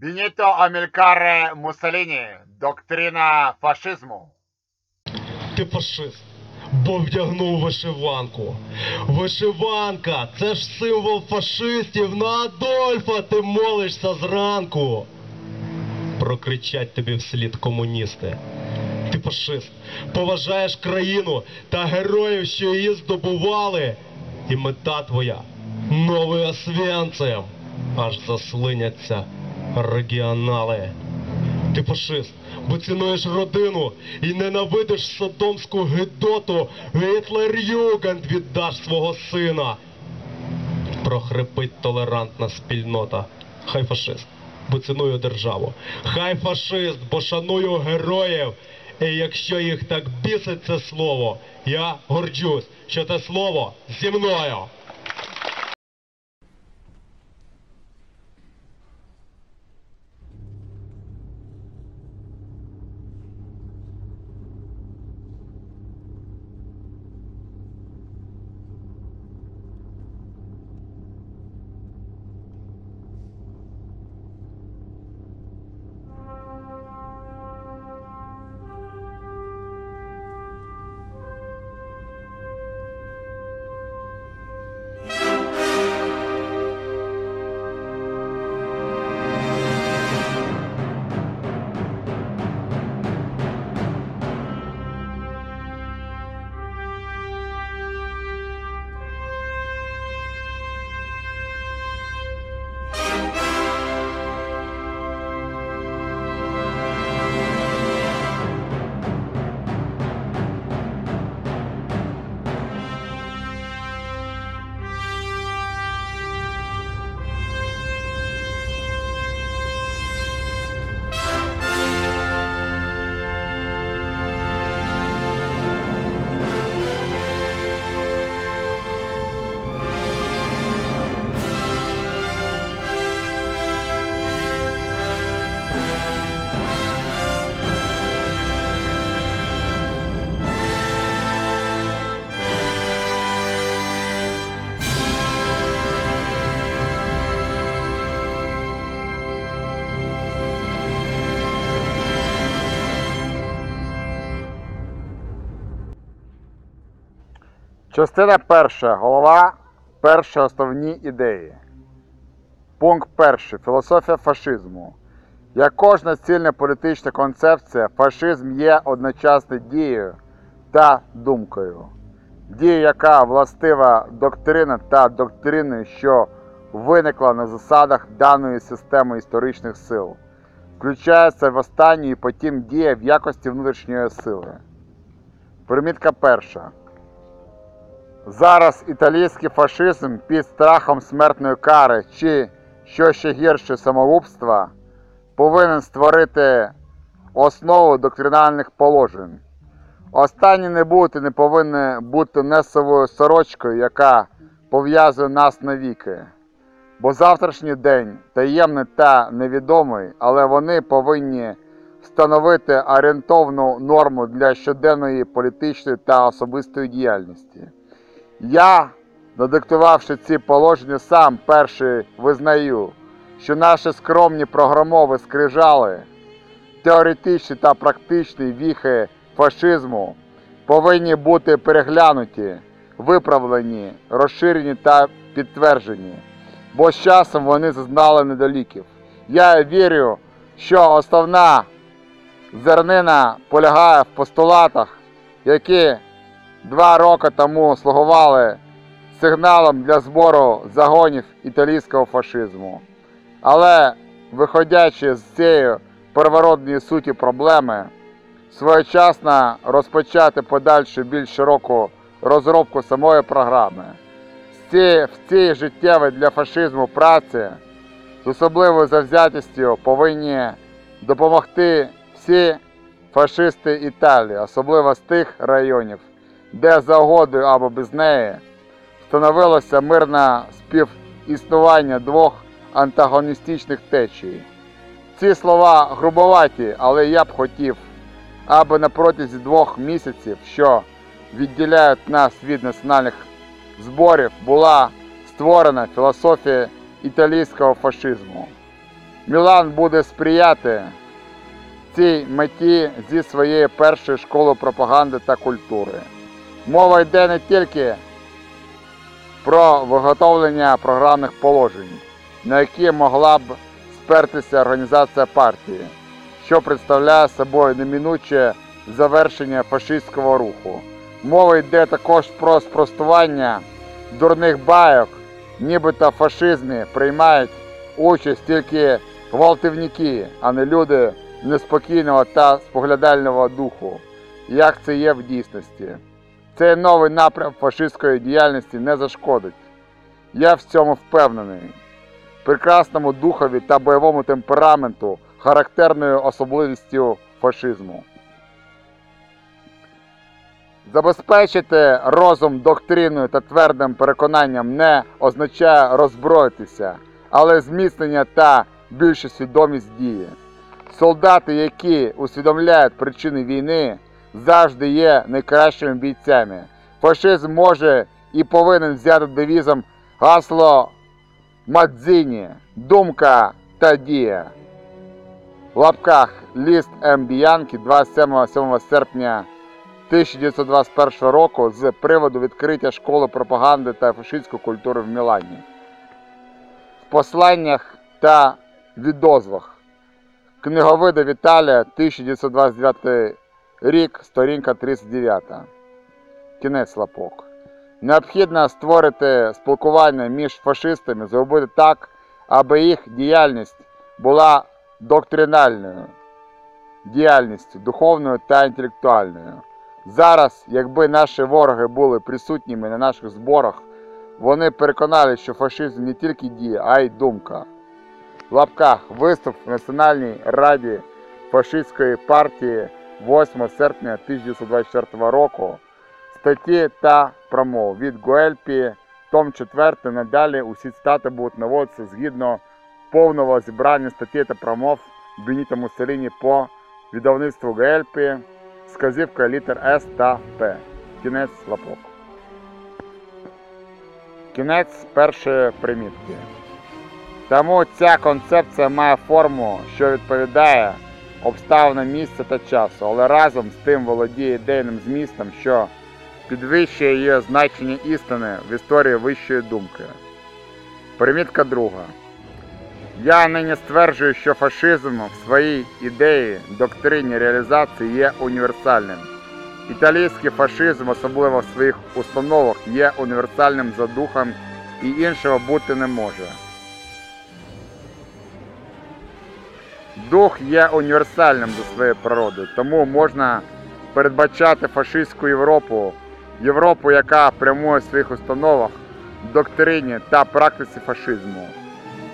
Бініто Амількаре Муссоліні. Доктрина фашизму. Ти фашист, бо вдягнув вишиванку. Вишиванка це ж символ фашистів. На Адольфа ти молишся зранку. Прокричать тобі вслід комуністи. Ти фашист, поважаєш країну та героїв, що її здобували. І мета твоя новий освянцем. Аж заслиняться регіонали. Ти фашист, бо цінуєш родину і ненавидиш содомську гидоту. Гітлер-Югенд віддаш свого сина. Прохрипить толерантна спільнота. Хай фашист, бо ціную державу. Хай фашист, бо шаную героїв. І якщо їх так бісить це слово, я горджусь, що це слово зі мною. Частина перша. Голова. Перші основні ідеї. Пункт перший. Філософія фашизму. Як кожна цільна політична концепція, фашизм є одночасно дією та думкою. Дія, яка властива доктрина та доктриною, що виникла на засадах даної системи історичних сил, включається в останню і потім діє в якості внутрішньої сили. Примітка перша. Зараз італійський фашизм під страхом смертної кари чи, що ще гірше, самогубства повинен створити основу доктринальних положень. Останні не бути не повинні бути несовою сорочкою, яка пов'язує нас навіки. Бо завтрашній день таємний та невідомий, але вони повинні встановити орієнтовну норму для щоденної політичної та особистої діяльності. Я, надиктувавши ці положення, сам перший визнаю, що наші скромні програмові скрижали, теоретичні та практичні віхи фашизму повинні бути переглянуті, виправлені, розширені та підтверджені, бо з часом вони зазнали недоліків. Я вірю, що основна зернина полягає в постулатах, які два роки тому слугували сигналом для збору загонів італійського фашизму. Але, виходячи з цієї первородної суті проблеми, своєчасно розпочати подальшу більш широку розробку самої програми. В цій життєвій для фашизму праці з особливою завзятістю повинні допомогти всі фашисти Італії, особливо з тих районів, де за угодою або без неї встановилося мирне співіснування двох антагоністичних течій. Ці слова грубоваті, але я б хотів, аби на протязі двох місяців, що відділяють нас від національних зборів, була створена філософія італійського фашизму. Мілан буде сприяти цій меті зі своєї першої школи пропаганди та культури. Мова йде не тільки про виготовлення програмних положень, на які могла б спертися організація партії, що представляє собою неминуче завершення фашистського руху. Мова йде також про спростування дурних байок, нібито фашизмі приймають участь тільки гвалтівники, а не люди неспокійного та споглядального духу, як це є в дійсності. Цей новий напрям фашистської діяльності не зашкодить. Я в цьому впевнений. Прекрасному духові та бойовому темпераменту, характерною особливістю фашизму. Забезпечити розум доктриною та твердим переконанням не означає роззброїтися, але зміцнення та більша свідомість дії. Солдати, які усвідомляють причини війни, завжди є найкращими бійцями. Фашизм може і повинен взяти девізом гасло Мадзіні, думка та дія. В лапках ліст М. Біянки 27 серпня 1921 року з приводу відкриття школи пропаганди та фашистської культури в Мілані. В посланнях та відозвах. Книговида Віталія, 1929 рік, сторінка 39. Кінець лапок. Необхідно створити спілкування між фашистами, зробити так, аби їх діяльність була доктринальною діяльністю, духовною та інтелектуальною. Зараз, якби наші вороги були присутніми на наших зборах, вони переконали, що фашизм не тільки діє, а й думка. В лапках виступ в Національній раді фашистської партії 8 серпня 1924 року статті та промов від Гуельпі, том 4 надалі усі цитати будуть наводитися згідно повного зібрання статей та промов Беніта Муссоліні по видавництву Гуельпі, сказівка літер С та П. Кінець лапок. Кінець першої примітки. Тому ця концепція має форму, що відповідає обставинам місця та часу, але разом з тим володіє ідейним змістом, що підвищує її значення істини в історії вищої думки. Примітка друга. Я нині стверджую, що фашизм в своїй ідеї, доктрині реалізації є універсальним. Італійський фашизм, особливо в своїх установах, є універсальним за духом і іншого бути не може. Дух є універсальним за своєю природою, тому можна передбачати фашистську Європу, Європу, яка прямує в своїх установах, доктрині та практиці фашизму.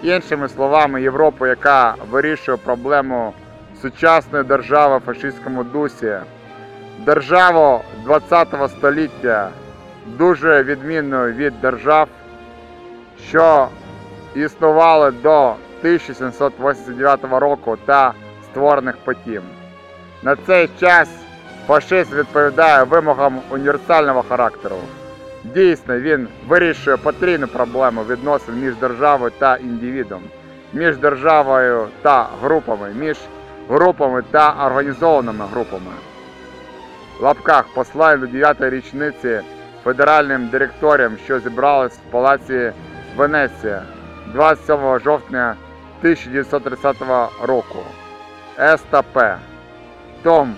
Іншими словами, Європу, яка вирішує проблему сучасної держави в фашистському дусі, державу ХХ століття, дуже відмінною від держав, що існували до 1789 року та створених потім. На цей час фашизм відповідає вимогам універсального характеру. Дійсно, він вирішує потрійну проблему відносин між державою та індивідом, між державою та групами, між групами та організованими групами. В лапках послання до 9-ї річниці федеральним директоріям, що зібрались в палаці Венеція 27 жовтня 1930 року. С та П. Том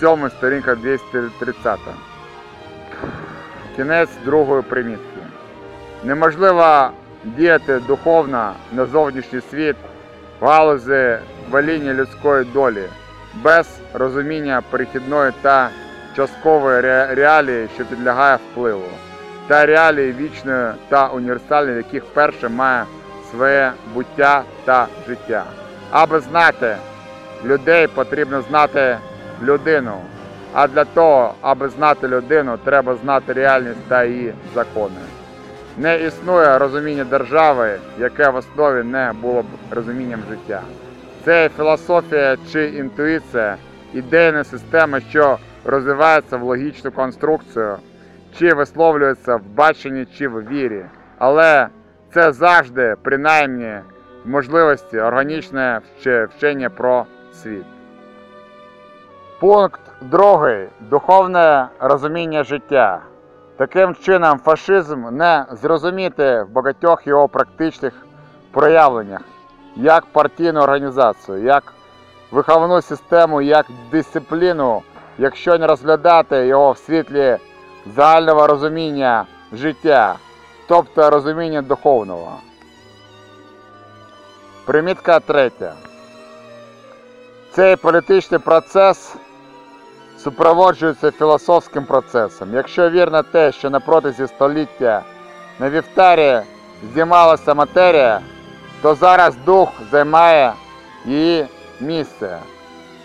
7 сторінка 230. Кінець другої примітки. Неможливо діяти духовно на зовнішній світ в галузі ваління людської долі без розуміння перехідної та часткової ре- реалії, що підлягає впливу, та реалії вічної та універсальної, яких перше має своє буття та життя. Аби знати людей, потрібно знати людину. А для того, аби знати людину, треба знати реальність та її закони. Не існує розуміння держави, яке в основі не було б розумінням життя. Це філософія чи інтуїція, ідейна система, що розвивається в логічну конструкцію, чи висловлюється в баченні, чи в вірі. Але це завжди, принаймні, можливості, органічне вчення про світ. Пункт другий. Духовне розуміння життя. Таким чином, фашизм не зрозуміти в багатьох його практичних проявленнях, як партійну організацію, як виховну систему, як дисципліну, якщо не розглядати його в світлі загального розуміння життя, тобто розуміння духовного. Примітка третя. Цей політичний процес супроводжується філософським процесом. Якщо вірно те, що на протязі століття на вівтарі здіймалася матерія, то зараз дух займає її місце.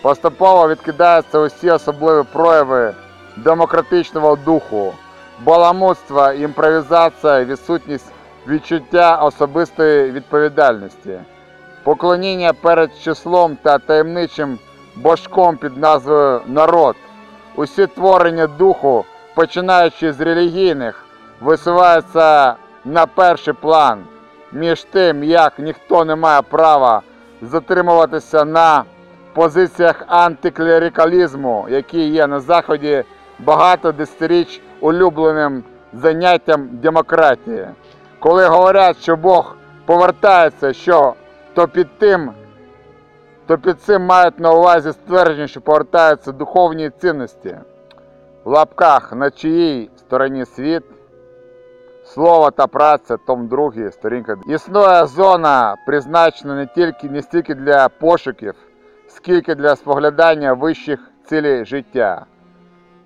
Поступово відкидаються усі особливі прояви демократичного духу, баламутства, імпровізація, відсутність відчуття особистої відповідальності, поклоніння перед числом та таємничим божком під назвою народ. Усі творення духу, починаючи з релігійних, висуваються на перший план, між тим, як ніхто не має права затримуватися на позиціях антиклерикалізму, які є на Заході багато десятиріч улюбленим заняттям демократії. Коли говорять, що Бог повертається, що то під тим, то під цим мають на увазі ствердження, що повертаються духовні цінності. В лапках на чиїй стороні світ, слово та праця, том 2, сторінка. Існує зона, призначена не тільки не стільки для пошуків, скільки для споглядання вищих цілей життя.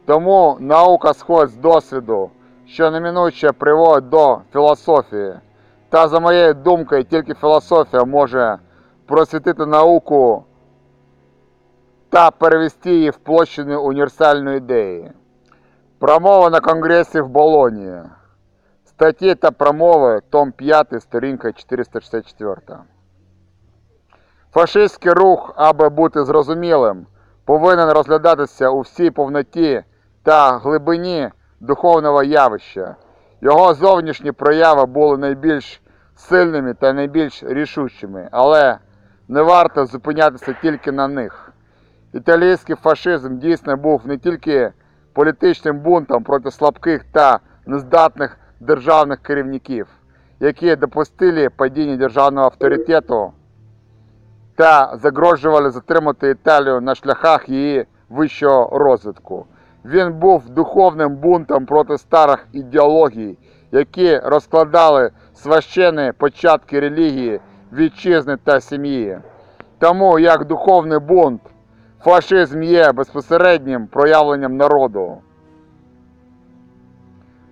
Тому наука сходить з досвіду, що неминуче приводить до філософії. Та за моєю думкою, тільки філософія може просвітити науку та перевести її в площину універсальної ідеї. Промова на конгресі в Болонії. Статті та промови, том 5, сторінка 464. Фашистський рух, аби бути зрозумілим, повинен розглядатися у всій повноті та глибині духовного явища. Його зовнішні прояви були найбільш сильними та найбільш рішучими, але не варто зупинятися тільки на них. Італійський фашизм дійсно був не тільки політичним бунтом проти слабких та нездатних державних керівників, які допустили падіння державного авторитету та загрожували затримати Італію на шляхах її вищого розвитку. Він був духовним бунтом проти старих ідеологій, які розкладали священні початки релігії, вітчизни та сім'ї. Тому як духовний бунт, фашизм є безпосереднім проявленням народу.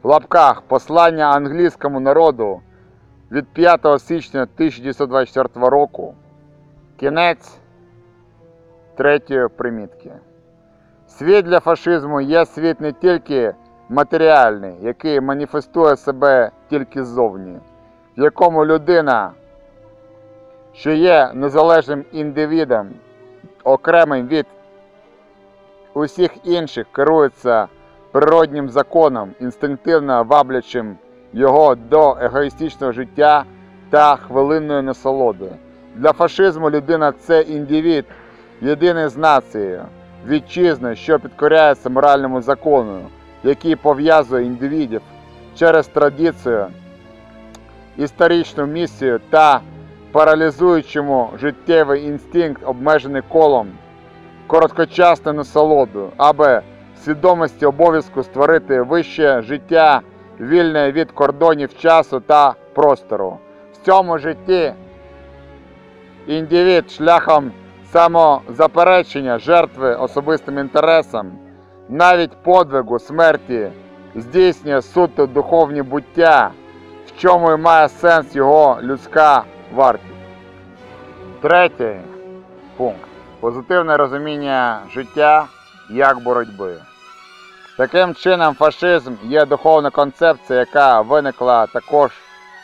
В лапках послання англійському народу від 5 січня 1924 року. Кінець третьої примітки. Світ для фашизму є світ не тільки матеріальний, який маніфестує себе тільки ззовні, в якому людина, що є незалежним індивідом, окремим від усіх інших, керується природнім законом, інстинктивно ваблячим його до егоїстичного життя та хвилинної насолоди. Для фашизму людина це індивід, єдиний з нацією, вітчизни, що підкоряється моральному закону, який пов'язує індивідів через традицію, історичну місію та паралізуючому життєвий інстинкт, обмежений колом, короткочасну насолоду, аби свідомості обов'язку створити вище життя, вільне від кордонів часу та простору. В цьому житті індивід шляхом самозаперечення жертви особистим інтересам, навіть подвигу смерті, здійснює суто духовні буття, в чому і має сенс його людська вартість. Третій пункт. Позитивне розуміння життя як боротьби. Таким чином, фашизм є духовна концепція, яка виникла також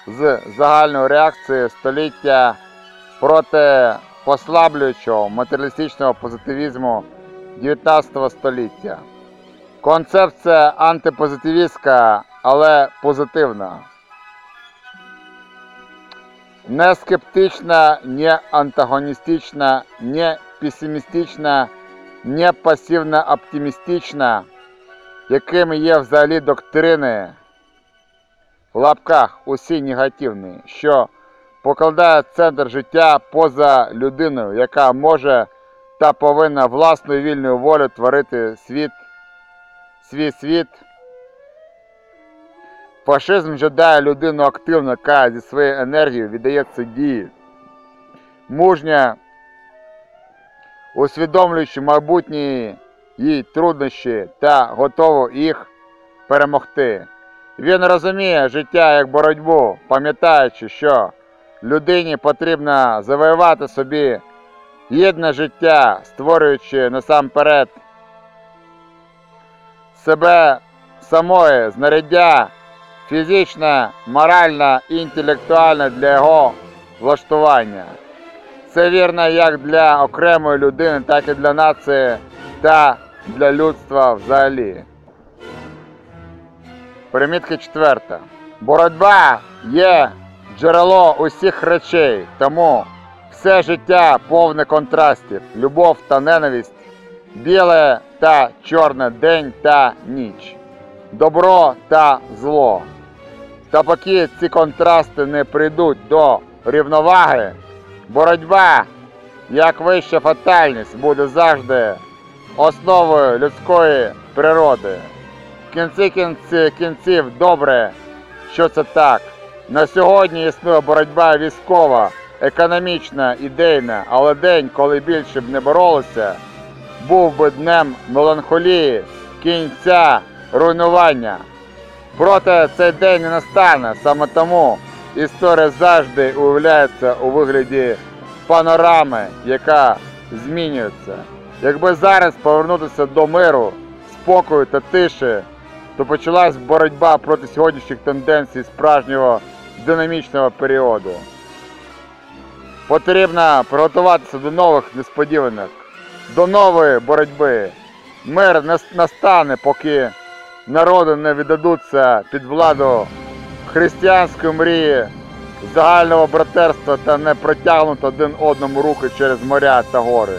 з загальної реакції століття проти послаблюючого матеріалістичного позитивізму 19 століття. Концепція антипозитивістська, але позитивна. не скептична, не антагоністична, не песимістична, не пасивно оптимістична, якими є взагалі доктрини в лапках усі негативні, що покладає центр життя поза людиною, яка може та повинна власною вільною волею творити світ, свій світ. Фашизм жадає людину активно, яка зі своєю енергією віддається дії. Мужня, усвідомлюючи майбутні їй труднощі та готово їх перемогти. Він розуміє життя як боротьбу, пам'ятаючи, що людині потрібно завоювати собі гідне життя, створюючи насамперед себе самої знаряддя фізичне, моральне і інтелектуальне для його влаштування. Це вірно як для окремої людини, так і для нації та для людства взагалі. Примітка четверта. Боротьба є джерело усіх речей, тому все життя повне контрастів, любов та ненависть, біле та чорне день та ніч, добро та зло. Та поки ці контрасти не прийдуть до рівноваги, боротьба, як вища фатальність, буде завжди основою людської природи. В кінці кінці, кінців добре, що це так. На сьогодні існує боротьба військова, економічна, ідейна, але день, коли більше б не боролися, був би днем меланхолії, кінця, руйнування. Проте цей день не настане, саме тому історія завжди уявляється у вигляді панорами, яка змінюється. Якби зараз повернутися до миру, спокою та тиші, то почалась боротьба проти сьогоднішніх тенденцій справжнього динамічного періоду. Потрібно приготуватися до нових несподіванок, до нової боротьби. Мир не настане, поки народи не віддадуться під владу християнської мрії, загального братерства та не протягнуть один одному руки через моря та гори.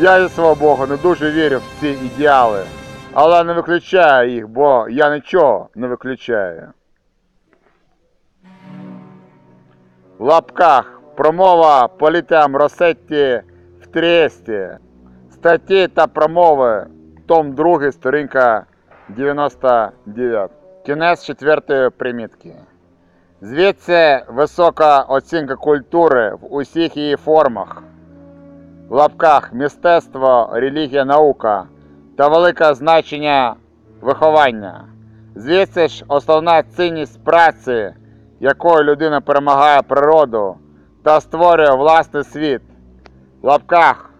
Я зі свого Бога не дуже вірю в ці ідеали, але не виключаю їх, бо я нічого не виключаю. В лапках промова політам Росетті в Трієсті. Статті та промови, том 2, сторінка 99. Кінець четвертої примітки. Звідси висока оцінка культури в усіх її формах, в лапках мистецтво, релігія, наука та велике значення виховання. Звідси ж основна цінність праці, якою людина перемагає природу та створює власний світ. В лапках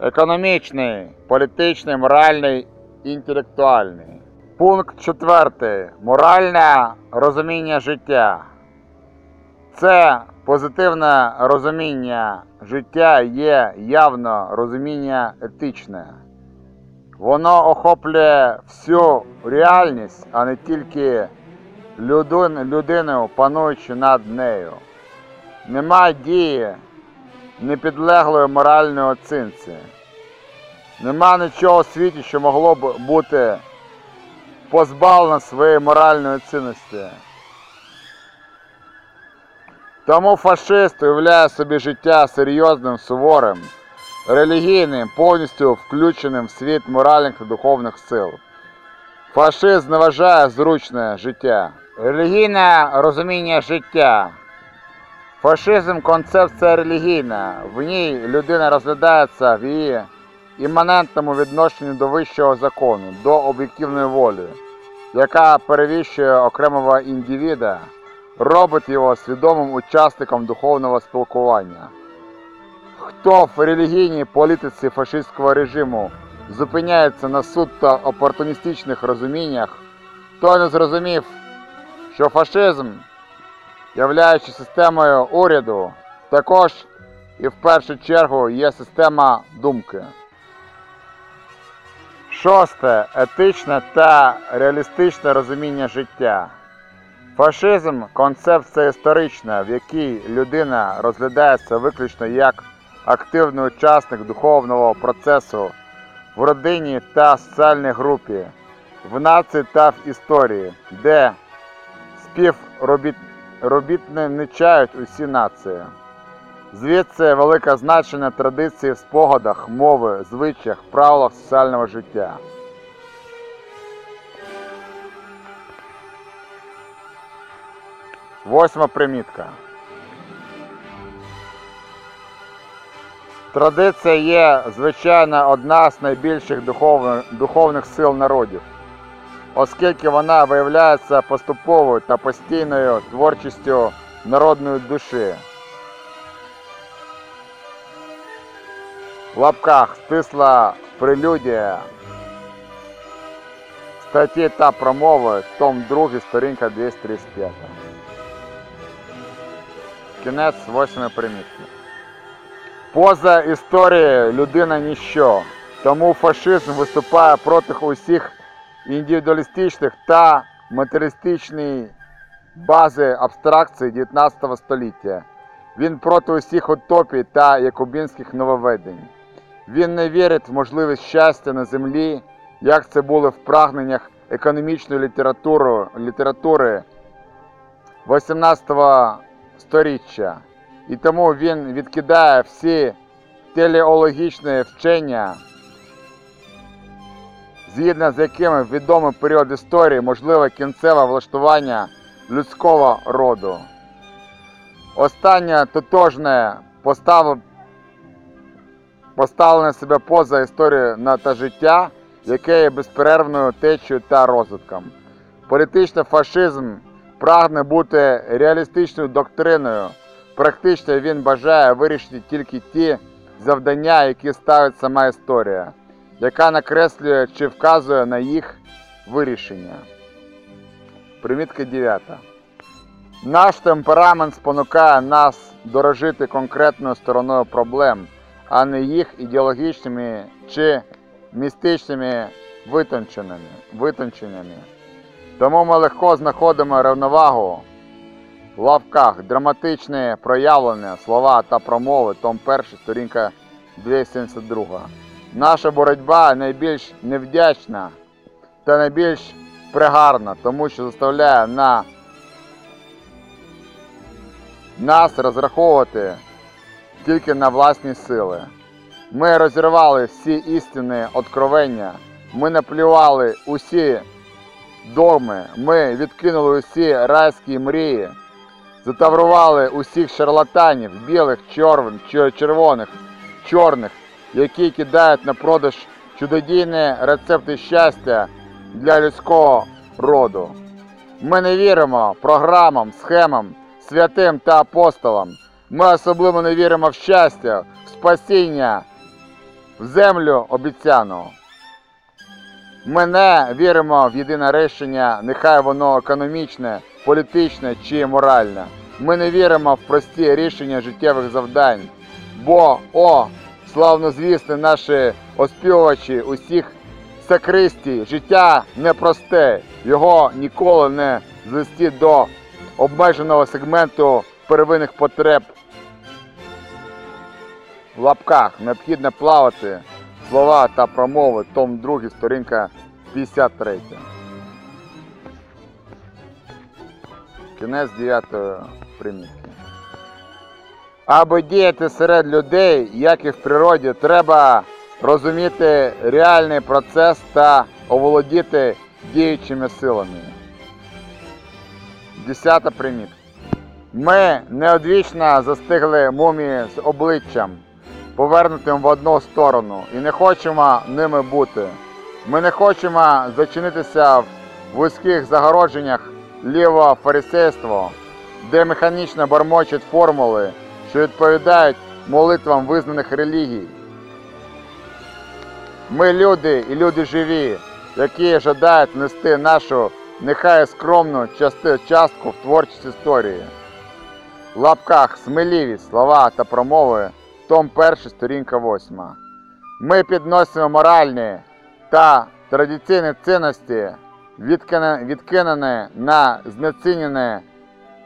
економічний, політичний, моральний, інтелектуальний. Пункт четвертий. Моральне розуміння життя. Це позитивне розуміння життя є явно розуміння етичне. Воно охоплює всю реальність, а не тільки людин, людину, пануючи над нею. Нема дії непідлеглої моральної оцінці. Нема нічого у світі, що могло б бути позбавлено своєї моральної цінності. Тому фашист уявляє собі життя серйозним, суворим, релігійним, повністю включеним в світ моральних та духовних сил. Фашист зневажає зручне життя, релігійне розуміння життя. Фашизм концепція релігійна. В ній людина розглядається в її іманентному відношенні до вищого закону, до об'єктивної волі, яка перевіщує окремого індивіда, робить його свідомим учасником духовного спілкування. Хто в релігійній політиці фашистського режиму зупиняється на суто опортуністичних розуміннях, той не зрозумів, що фашизм, являючи системою уряду, також і в першу чергу є система думки. Шосте етичне та реалістичне розуміння життя. Фашизм концепція історична, в якій людина розглядається виключно як активний учасник духовного процесу в родині та соціальній групі, в нації та в історії, де співробітничають усі нації. Звідси велике значення традиції в спогадах, мови, звичаях, правилах соціального життя. Восьма примітка. Традиція є, звичайно, одна з найбільших духовних, духовних сил народів, оскільки вона виявляється поступовою та постійною творчістю народної душі. В лапках стисла прелюдія статті та промови, том 2, сторінка 235. Кінець восьмої примітки. Поза історією людина ніщо. Тому фашизм виступає проти усіх індивідуалістичних та матеріалістичної бази абстракції 19 століття. Він проти усіх утопій та якубінських нововведень. Він не вірить в можливість щастя на землі, як це було в прагненнях економічної літератури, літератури 18 сторіччя. І тому він відкидає всі телеологічні вчення, згідно з якими відомий період історії можливе кінцеве влаштування людського роду. Останнє тотожне постав... поставлене себе поза історією на та життя, яке є безперервною течією та розвитком. Політичний фашизм прагне бути реалістичною доктриною. Практично він бажає вирішити тільки ті завдання, які ставить сама історія, яка накреслює чи вказує на їх вирішення. Примітка 9. Наш темперамент спонукає нас дорожити конкретною стороною проблем, а не їх ідеологічними чи містичними витонченнями. Тому ми легко знаходимо рівновагу в лавках, драматичне проявлення, слова та промови, том 1, сторінка 272. Наша боротьба найбільш невдячна та найбільш пригарна, тому що заставляє на нас розраховувати тільки на власні сили. Ми розірвали всі істинні откровення, ми наплювали усі догми, ми відкинули усі райські мрії, затаврували усіх шарлатанів, білих, чорних, червоних, чорних, які кидають на продаж чудодійні рецепти щастя для людського роду. Ми не віримо програмам, схемам, святим та апостолам. Ми особливо не віримо в щастя, в спасіння, в землю обіцяну. Ми не віримо в єдине рішення, нехай воно економічне, політичне чи моральне. Ми не віримо в прості рішення життєвих завдань. Бо, о, славнозвісні наші оспівувачі усіх сакристій, життя непросте, його ніколи не звести до обмеженого сегменту первинних потреб. В лапках необхідно плавати слова та промови, том 2, сторінка 53. Кінець 9 примітки. Аби діяти серед людей, як і в природі, треба розуміти реальний процес та оволодіти діючими силами. Десята примітка. Ми неодвічно застигли мумії з обличчям, повернутим в одну сторону, і не хочемо ними бути. Ми не хочемо зачинитися в вузьких загородженнях лівого фарисейства, де механічно бормочуть формули, що відповідають молитвам визнаних релігій. Ми люди і люди живі, які жадають нести нашу нехай скромну частку в творчість історії. В лапках сміливість, слова та промови, том 1, сторінка 8. Ми підносимо моральні та традиційні цінності відкине, відкинене на знецінене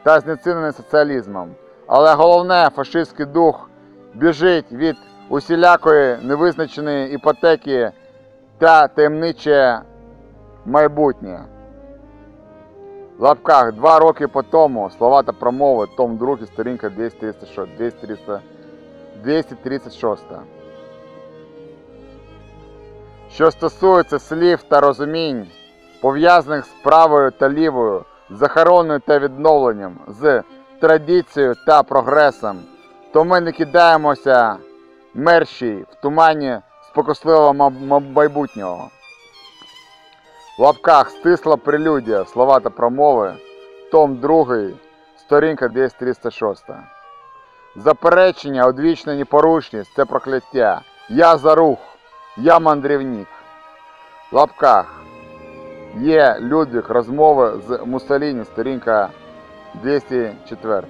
та знецінене соціалізмом. Але головне, фашистський дух біжить від усілякої невизначеної іпотеки та таємниче майбутнє. В лапках два роки по тому слова та промови, том 2, сторінка 236. 236. 236. Що стосується слів та розумінь, пов'язаних з правою та лівою, з охороною та відновленням, з традицією та прогресом, то ми не кидаємося мерщій в тумані спокусливого ма- ма- майбутнього. В лапках стисла прелюдія, слова та промови, том 2, сторінка 236. Заперечення, одвічна непорушність це прокляття. Я за рух, я мандрівник. В лапках є Людвиг розмови з Муссоліні, сторінка 204.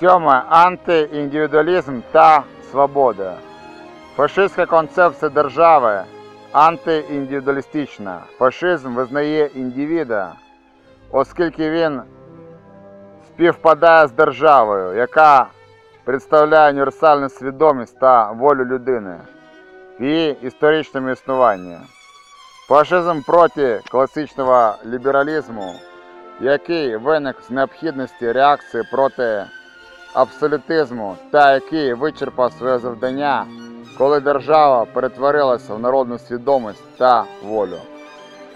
Сьоме. Антиіндивідуалізм та свобода. Фашистська концепція держави антиіндивідуалістична. Фашизм визнає індивіда, оскільки він співпадає з державою, яка представляє універсальну свідомість та волю людини в її історичному існуванні. Фашизм проти класичного лібералізму, який виник з необхідності реакції проти абсолютизму та який вичерпав своє завдання, коли держава перетворилася в народну свідомість та волю.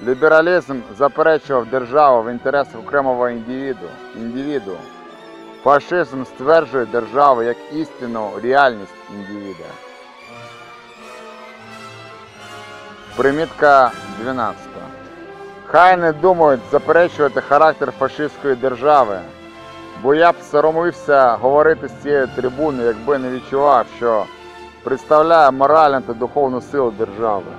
Лібералізм заперечував державу в інтересах окремого індивіду. індивіду. Фашизм стверджує державу як істинну реальність індивіда. Примітка 12. Хай не думають заперечувати характер фашистської держави, бо я б соромився говорити з цієї трибуни, якби не відчував, що представляє моральну та духовну силу держави.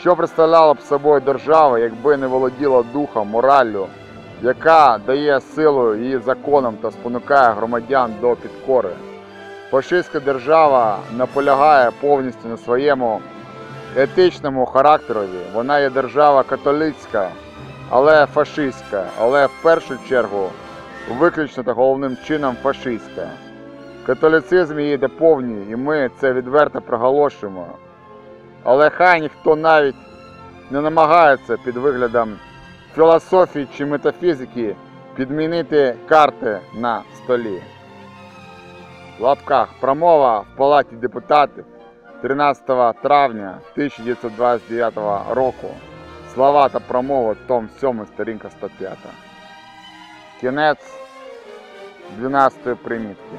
Що представляла б собою держава, якби не володіла духом, мораллю, яка дає силу її законам та спонукає громадян до підкори. Фашистська держава наполягає повністю на своєму етичному характерові. Вона є держава католицька, але фашистська, але в першу чергу виключно та головним чином фашистська. Католицизм її доповнює, і ми це відверто проголошуємо. Але хай ніхто навіть не намагається під виглядом філософії чи метафізики підмінити карти на столі. В лапках промова в Палаті депутатів 13 травня 1929 року. Слова та промова, том 7, сторінка 105. Кінець 12 примітки.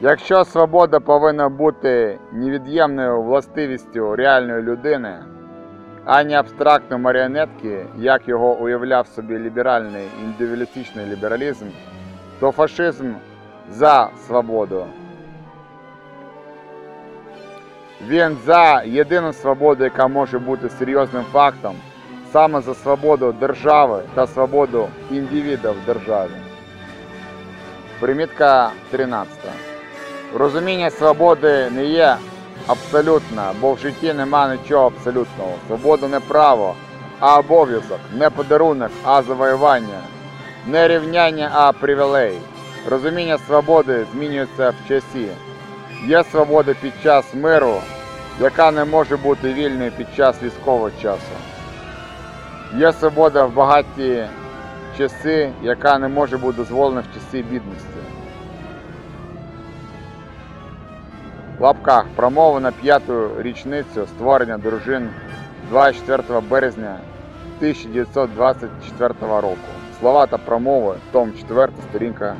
Якщо свобода повинна бути невід'ємною властивістю реальної людини, а не абстрактної маріонетки, як його уявляв собі ліберальний індивідуалістичний лібералізм, то фашизм за свободу. Він за єдину свободу, яка може бути серйозним фактом, саме за свободу держави та свободу індивіда в державі. Примітка 13. Розуміння свободи не є абсолютне, бо в житті нема нічого абсолютного. Свобода не право, а обов'язок, не подарунок, а завоювання, не рівняння, а привілей. Розуміння свободи змінюється в часі. Є свобода під час миру, яка не може бути вільною під час військового часу. Є свобода в багаті часи, яка не може бути дозволена в часи бідності. В лапках на п'яту річницю створення дружин 24 березня 1924 року. Слова та промови, том 4, сторінка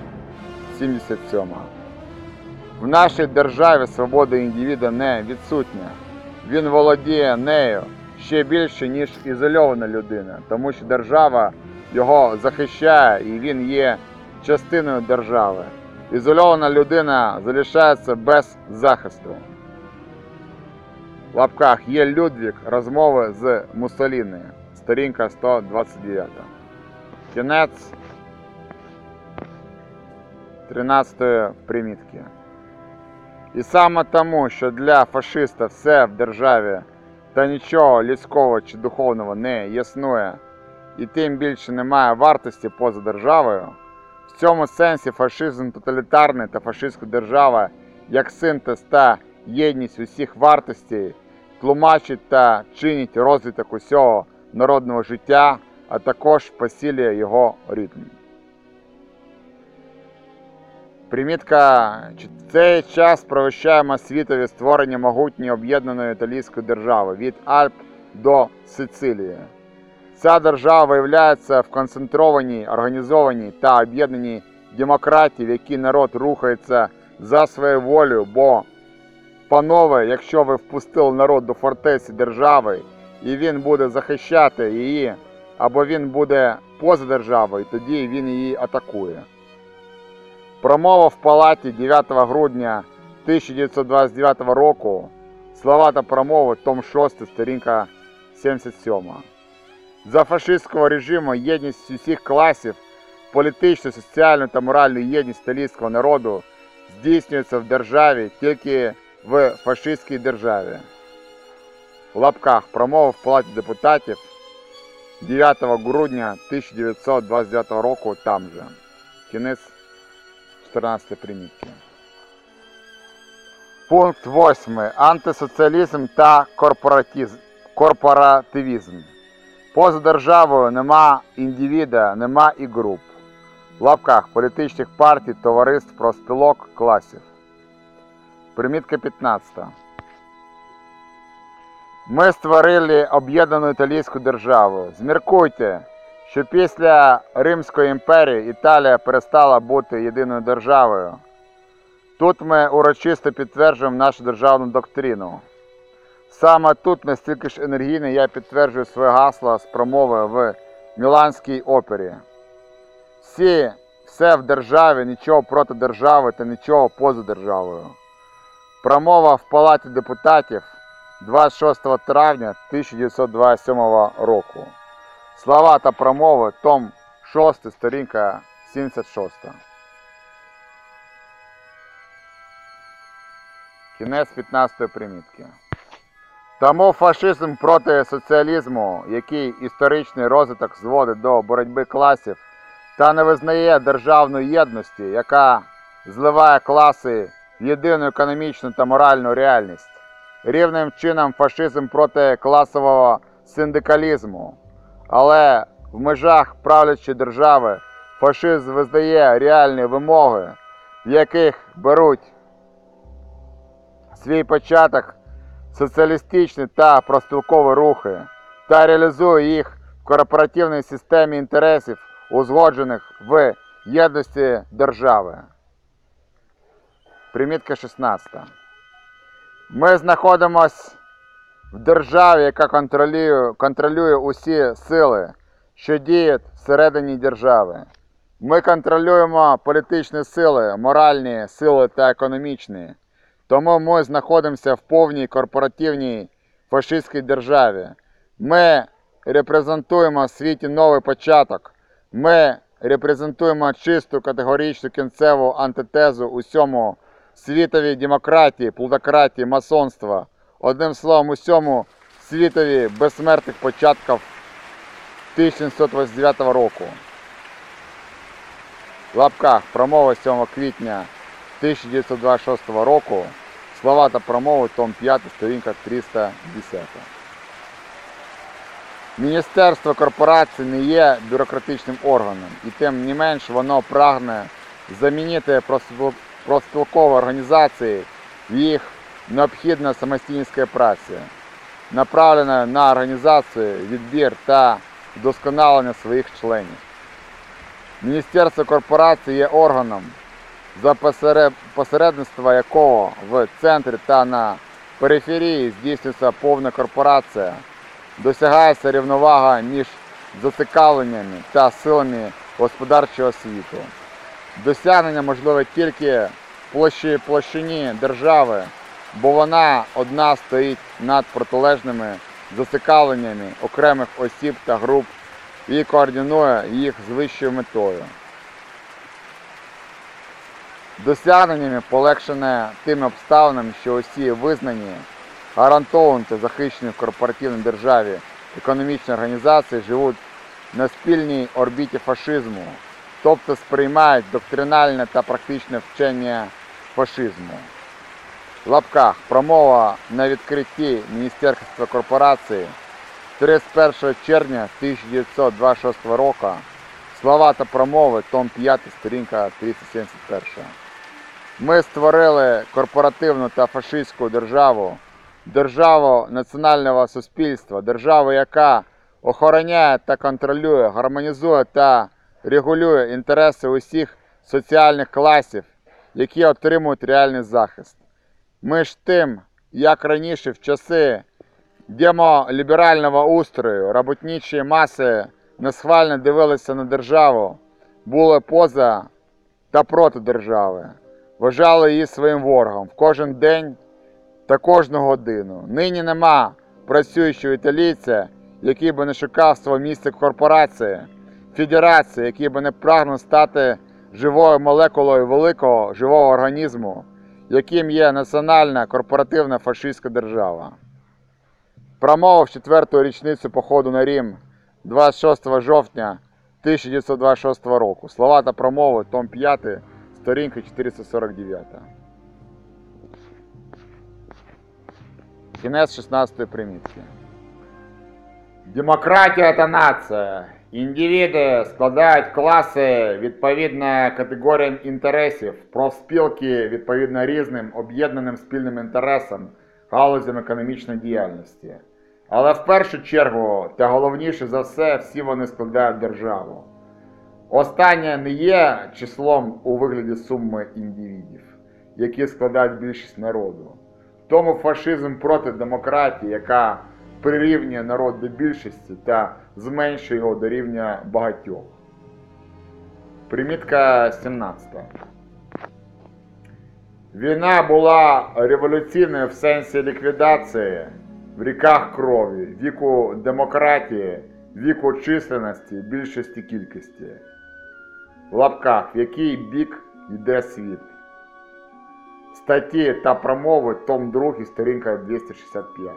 77. В нашій державі свобода індивіда не відсутня. Він володіє нею ще більше, ніж ізольована людина, тому що держава його захищає і він є частиною держави. Ізольована людина залишається без захисту. В лапках є Людвік розмови з Муссоліні. Сторінка 129. Кінець 13 примітки. І саме тому, що для фашиста все в державі та нічого людського чи духовного не існує, і тим більше немає вартості поза державою, в цьому сенсі фашизм тоталітарний та фашистська держава як синтез та єдність усіх вартостей тлумачить та чинить розвиток усього народного життя, а також посилює його ритм. Примітка цей час провищаємо світові створення могутньої об'єднаної італійської держави від Альп до Сицилії. Ця держава виявляється в концентрованій, організованій та об'єднаній демократії, в якій народ рухається за своєю волею, бо, панове, якщо ви впустили народ до фортеці держави, і він буде захищати її, або він буде поза державою, тоді він її атакує. Промова в палаті 9 грудня 1929 року. Слова та промови, том 6, сторінка 77. За фашистського режиму єдність усіх класів, політичну, соціальну та моральну єдність італійського народу здійснюється в державі тільки в фашистській державі. В лапках промова в палаті депутатів 9 грудня 1929 року там же. Кінець 14 примітки. Пункт 8. Антисоціалізм та корпоративізм. Поза державою нема індивіда, нема і груп. В лапках політичних партій, товариств, профспілок, класів. Примітка 15. Ми створили об'єднану італійську державу. Зміркуйте, що після Римської імперії Італія перестала бути єдиною державою. Тут ми урочисто підтверджуємо нашу державну доктрину. Саме тут настільки ж енергійно я підтверджую своє гасло з промови в Міланській опері. Всі, все в державі, нічого проти держави та нічого поза державою. Промова в Палаті депутатів 26 травня 1927 року. Слова та промови, том 6, сторінка 76. Кінець 15 примітки. Тому фашизм проти соціалізму, який історичний розвиток зводить до боротьби класів та не визнає державної єдності, яка зливає класи в єдину економічну та моральну реальність. Рівним чином фашизм проти класового синдикалізму. Але в межах правлячої держави фашизм визнає реальні вимоги, в яких беруть свій початок соціалістичні та профспілкові рухи, та реалізує їх в корпоративній системі інтересів, узгоджених в єдності держави. Примітка 16. Ми знаходимося в державі, яка контролює, контролює усі сили, що діють всередині держави. Ми контролюємо політичні сили, моральні сили та економічні. Тому ми знаходимося в повній корпоративній фашистській державі. Ми репрезентуємо в світі новий початок. Ми репрезентуємо чисту категоричну кінцеву антитезу усьому світовій демократії, плутократії, масонства. Одним словом, усьому світові безсмертних початків 1789 року. В лапках промова 7 квітня 1926 року. Слова та промови, том 5, сторінка 310. Міністерство корпорацій не є бюрократичним органом, і тим не менш воно прагне замінити профспіл- профспілкові організації в їх необхідна самостійська праця, направлена на організацію, відбір та вдосконалення своїх членів. Міністерство корпорацій є органом, за посередництва якого в центрі та на периферії здійснюється повна корпорація, досягається рівновага між зацікавленнями та силами господарчого світу. Досягнення можливе тільки площі площині держави, бо вона одна стоїть над протилежними зацікавленнями окремих осіб та груп і координує їх з вищою метою. Досягненнями полегшене тими обставинами, що усі визнані гарантовані та захищені в корпоративній державі економічні організації живуть на спільній орбіті фашизму, тобто сприймають доктринальне та практичне вчення фашизму. В лапках промова на відкритті Міністерства корпорації 31 червня 1926 року. Слова та промови, том 5, сторінка 371. Ми створили корпоративну та фашистську державу, державу національного суспільства, державу, яка охороняє та контролює, гармонізує та регулює інтереси усіх соціальних класів, які отримують реальний захист. Ми ж тим, як раніше в часи демоліберального устрою, роботничі маси несхвально дивилися на державу, були поза та проти держави, вважали її своїм ворогом в кожен день та кожну годину. Нині нема працюючого італійця, який би не шукав свого місця в корпорації, федерації, який би не прагнув стати живою молекулою великого живого організму, яким є національна корпоративна фашистська держава. Промова в четверту річницю походу на Рім 26 жовтня 1926 року. Слова та промови, том 5, сторінка 449. Кінець 16 примітки. Демократія та нація. Індивіди складають класи відповідно категоріям інтересів, профспілки відповідно різним об'єднаним спільним інтересам, галузям економічної діяльності. Але в першу чергу, та головніше за все, всі вони складають державу. Останнє не є числом у вигляді суми індивідів, які складають більшість народу. Тому фашизм проти демократії, яка прирівнює народ до більшості та зменшує його до рівня багатьох. Примітка 17. Війна була революційною в сенсі ліквідації в ріках крові, віку демократії, віку численності, більшості кількості. В лапках, в який бік йде світ. Статті та промови, том 2, сторінка 265.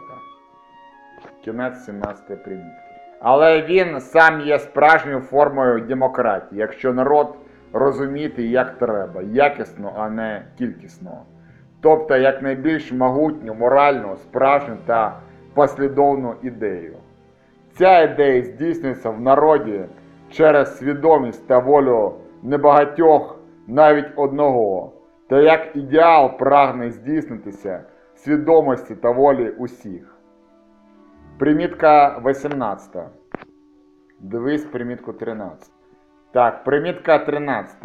Кінець 17 примітки. Але він сам є справжньою формою демократії, якщо народ розуміти як треба, якісно, а не кількісно. Тобто якнайбільш могутню, моральну, справжню та послідовну ідею. Ця ідея здійснюється в народі через свідомість та волю небагатьох, навіть одного, та як ідеал прагне здійснитися свідомості та волі усіх. Примітка 18. Дивись примітку 13. Так, примітка 13.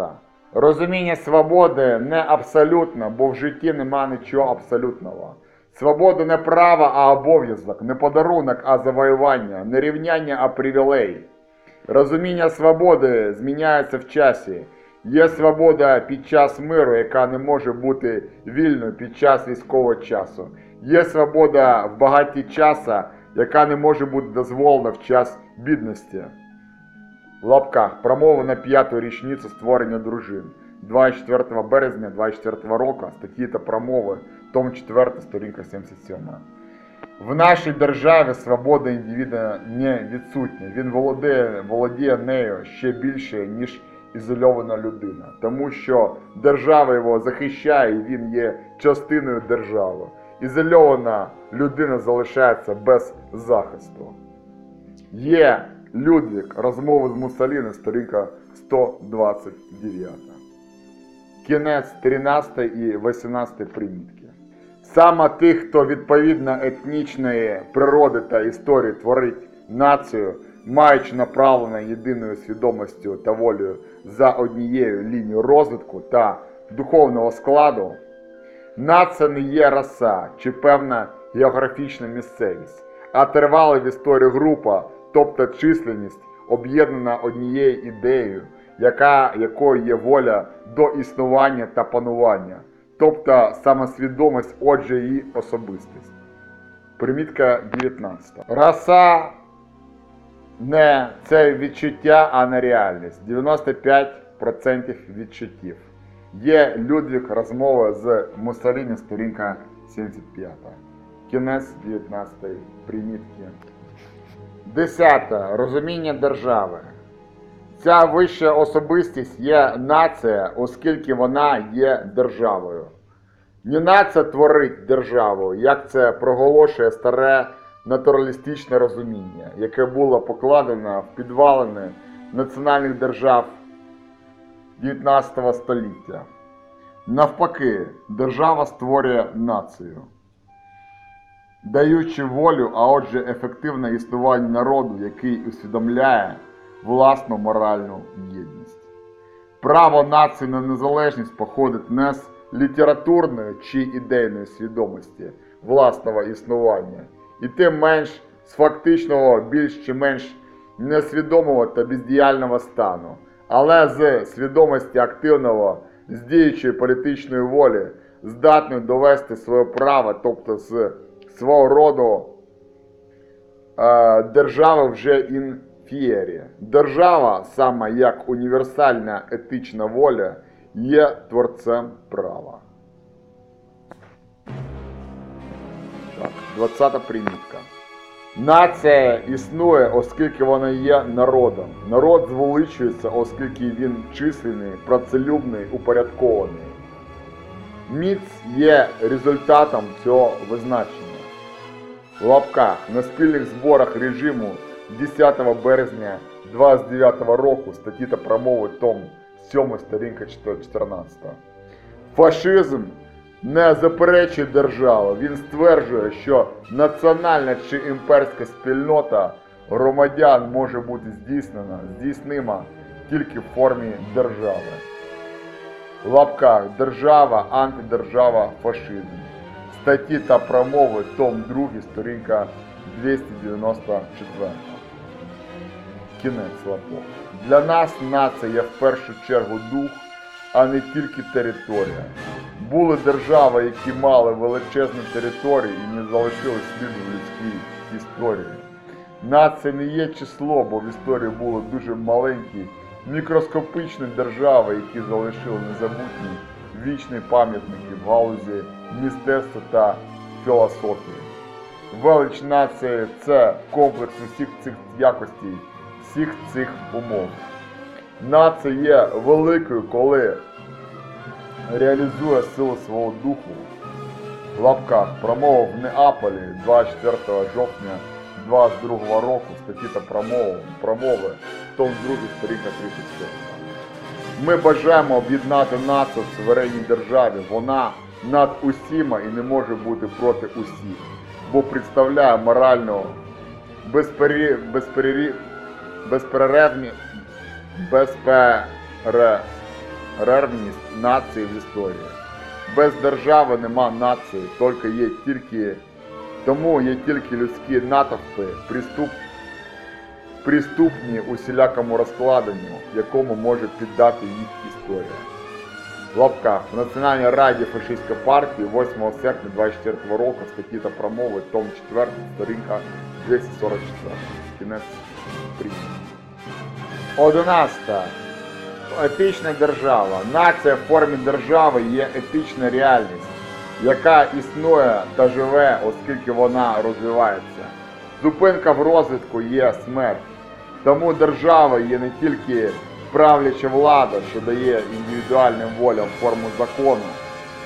Розуміння свободи не абсолютно, бо в житті нема нічого абсолютного. Свобода не право, а обов'язок, не подарунок, а завоювання, не рівняння, а привілей. Розуміння свободи зміняється в часі. Є свобода під час миру, яка не може бути вільною під час військового часу. Є свобода в багаті часа, яка не може бути дозволена в час бідності. В лапках промова на п'яту річницю створення дружин 24 березня 24 року, статті та промови, том 4, сторінка 77. В нашій державі свобода індивіда не відсутня. Він володіє, володіє нею ще більше, ніж ізольована людина, тому що держава його захищає, і він є частиною держави. Ізольована людина залишається без захисту. Є Людвік, розмови з Муссоліни, сторінка 129. Кінець 13 і 18 примітки. Саме тих, хто відповідно етнічної природи та історії творить націю, маючи направлення єдиною свідомістю та волею за однією лінією розвитку та духовного складу, нація не є раса чи певна географічна місцевість, а тривала в історії група, тобто численність, об'єднана однією ідеєю, яка, якою є воля до існування та панування, тобто самосвідомість, отже, її особистість. Примітка 19. Раса не це відчуття, а не реальність. 95% відчуттів. Є Людвік розмова з Муссоліні, сторінка 75. Кінець 19 примітки. Десята. Розуміння держави. Ця вища особистість є нація, оскільки вона є державою. Не нація творить державу, як це проголошує старе натуралістичне розуміння, яке було покладено в підвалини національних держав 19 століття. Навпаки, держава створює націю, даючи волю, а отже, ефективне існування народу, який усвідомляє власну моральну єдність. Право нації на незалежність походить не з літературної чи ідейної свідомості власного існування, і тим менш з фактичного більш чи менш несвідомого та бездіяльного стану, але з свідомості активного, з діючої політичної волі, здатної довести своє право, тобто з свого роду е, держава вже інфієрі. Держава, саме як універсальна етична воля, є творцем права. Так, 20 примітка. Нація існує, оскільки вона є народом. Народ звеличується, оскільки він численний, працелюбний, упорядкований. Міць є результатом цього визначення. В лапках на спільних зборах режиму 10 березня 29 року статті та промови том 7 сторінка 14. Фашизм не заперечує державу. Він стверджує, що національна чи імперська спільнота громадян може бути здійснена, здійснима тільки в формі держави. В лапках держава, антидержава, фашизм. Статті та промови, том 2, сторінка 294. Кінець лапок. Для нас нація в першу чергу дух, а не тільки територія. Були держави, які мали величезні території і не залишили сліду в людській історії. Нація не є число, бо в історії були дуже маленькі, мікроскопічні держави, які залишили незабутні вічні пам'ятники в галузі мистецтва та філософії. Велич нації це комплекс усіх цих якостей, всіх цих умов. Нація є великою, коли реалізує силу свого духу. В лапках промова в Неаполі 24 жовтня 22 року статті та промови, промови, том 2, сторінка 37. Ми бажаємо об'єднати націю в суверенній державі. Вона над усіма і не може бути проти усіх, бо представляє безперері... безперервні... безперервність нації в історії. Без держави нема нації, тільки є тільки тому є тільки людські натовпи, приступ, приступні усілякому розкладенню, якому може піддати їх історія. В в Національній раді фашистської партії 8 серпня 24 року статті та промови, том 4, сторінка 244. Кінець приміру. 11. Етична держава. Нація в формі держави є етична реальність, яка існує та живе, оскільки вона розвивається. Зупинка в розвитку є смерть. Тому держава є не тільки правляча влада, що дає індивідуальним волям форму закону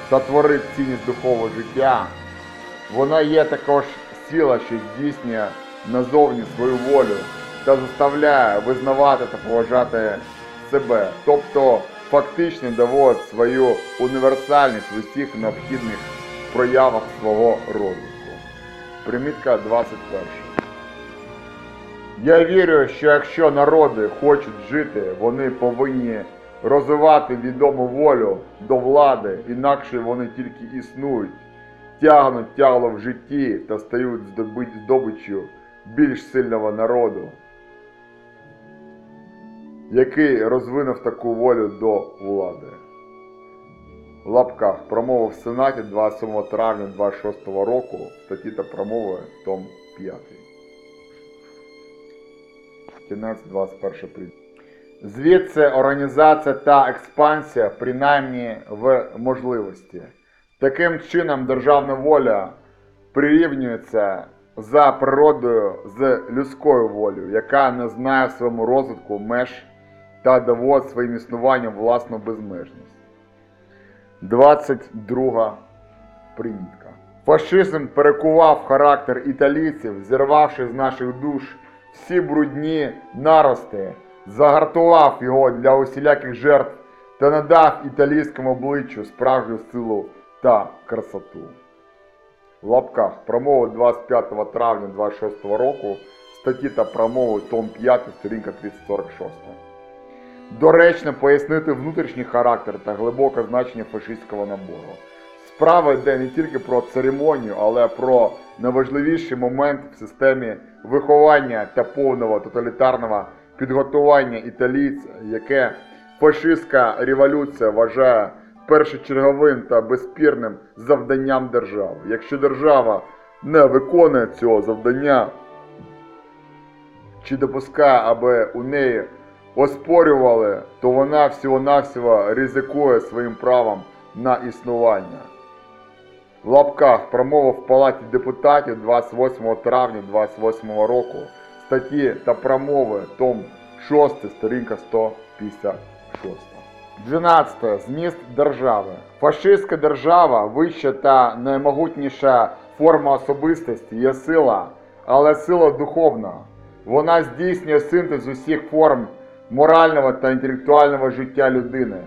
та творить цінність духового життя. Вона є також сила, що здійснює назовні свою волю та заставляє визнавати та поважати себе, тобто фактично доводить свою універсальність в усіх необхідних проявах свого розвитку. Примітка 21. Я вірю, що якщо народи хочуть жити, вони повинні розвивати відому волю до влади, інакше вони тільки існують, тягнуть тягло в житті та стають здобиччю більш сильного народу, який розвинув таку волю до влади. В лапках промова в Сенаті 27 травня 26 року, статті та промови, том 5. Кінець 21 прим. Звідси організація та експансія принаймні в можливості. Таким чином державна воля прирівнюється за природою з людською волею, яка не знає в своєму розвитку меж та доводить своїм існуванням власну безмежність. 22 примітка. Фашизм перекував характер італійців, зірвавши з наших душ всі брудні нарости, загартував його для усіляких жертв та надав італійському обличчю справжню силу та красоту. В лапках промови 25 травня 26 року статті та промови том 5, сторінка 346. Доречно пояснити внутрішній характер та глибоке значення фашистського набору. Справа йде не тільки про церемонію, але про найважливіший момент в системі виховання та повного тоталітарного підготування італійця, яке фашистська революція вважає першочерговим та безспірним завданням держави. Якщо держава не виконує цього завдання, чи допускає, аби у неї оспорювали, то вона всього-навсього ризикує своїм правом на існування. В лапках промова в Палаті депутатів 28 травня 28 року статті та промови, том 6, сторінка 156. 12. Зміст держави. Фашистська держава вища та наймогутніша форма особистості є сила, але сила духовна. Вона здійснює синтез усіх форм морального та інтелектуального життя людини.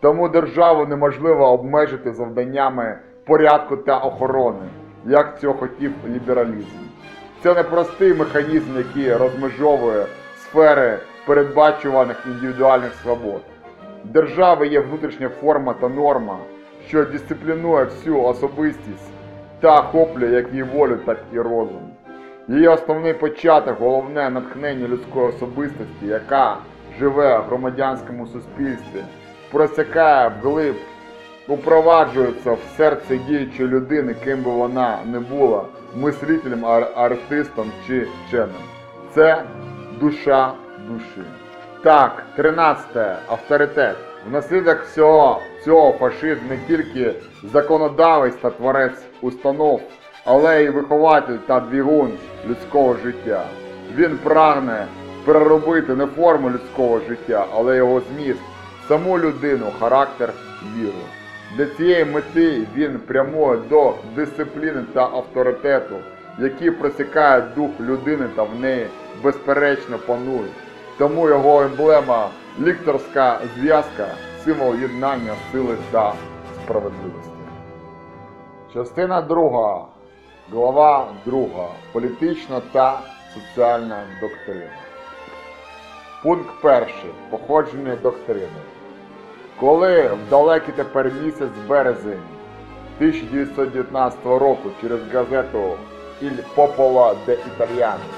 Тому державу неможливо обмежити завданнями порядку та охорони, як цього хотів лібералізм. Це непростий механізм, який розмежовує сфери передбачуваних індивідуальних свобод. Держава є внутрішня форма та норма, що дисциплінує всю особистість та охоплює як її волю, так і розум. Її основний початок, головне натхнення людської особистості, яка живе в громадянському суспільстві, просякає вглиб, упроваджується в серце діючої людини, ким би вона не була, мислителем, ар- артистом чи вченим. Це душа душі. Так, 13. Авторитет. Внаслідок всього цього фашизм не тільки законодавець та творець установ, але й вихователь та двигун людського життя. Він прагне переробити не форму людського життя, але його зміст, саму людину, характер, віру. Для цієї мети він прямує до дисципліни та авторитету, які просікають дух людини та в неї безперечно панують. Тому його емблема лікторська зв'язка символ єднання сили та справедливості. Частина 2. Глава 2. Політична та соціальна доктрина. Пункт 1. Походження доктрини. Коли в далекий тепер місяць березень 1919 року через газету Il Popolo de Italiani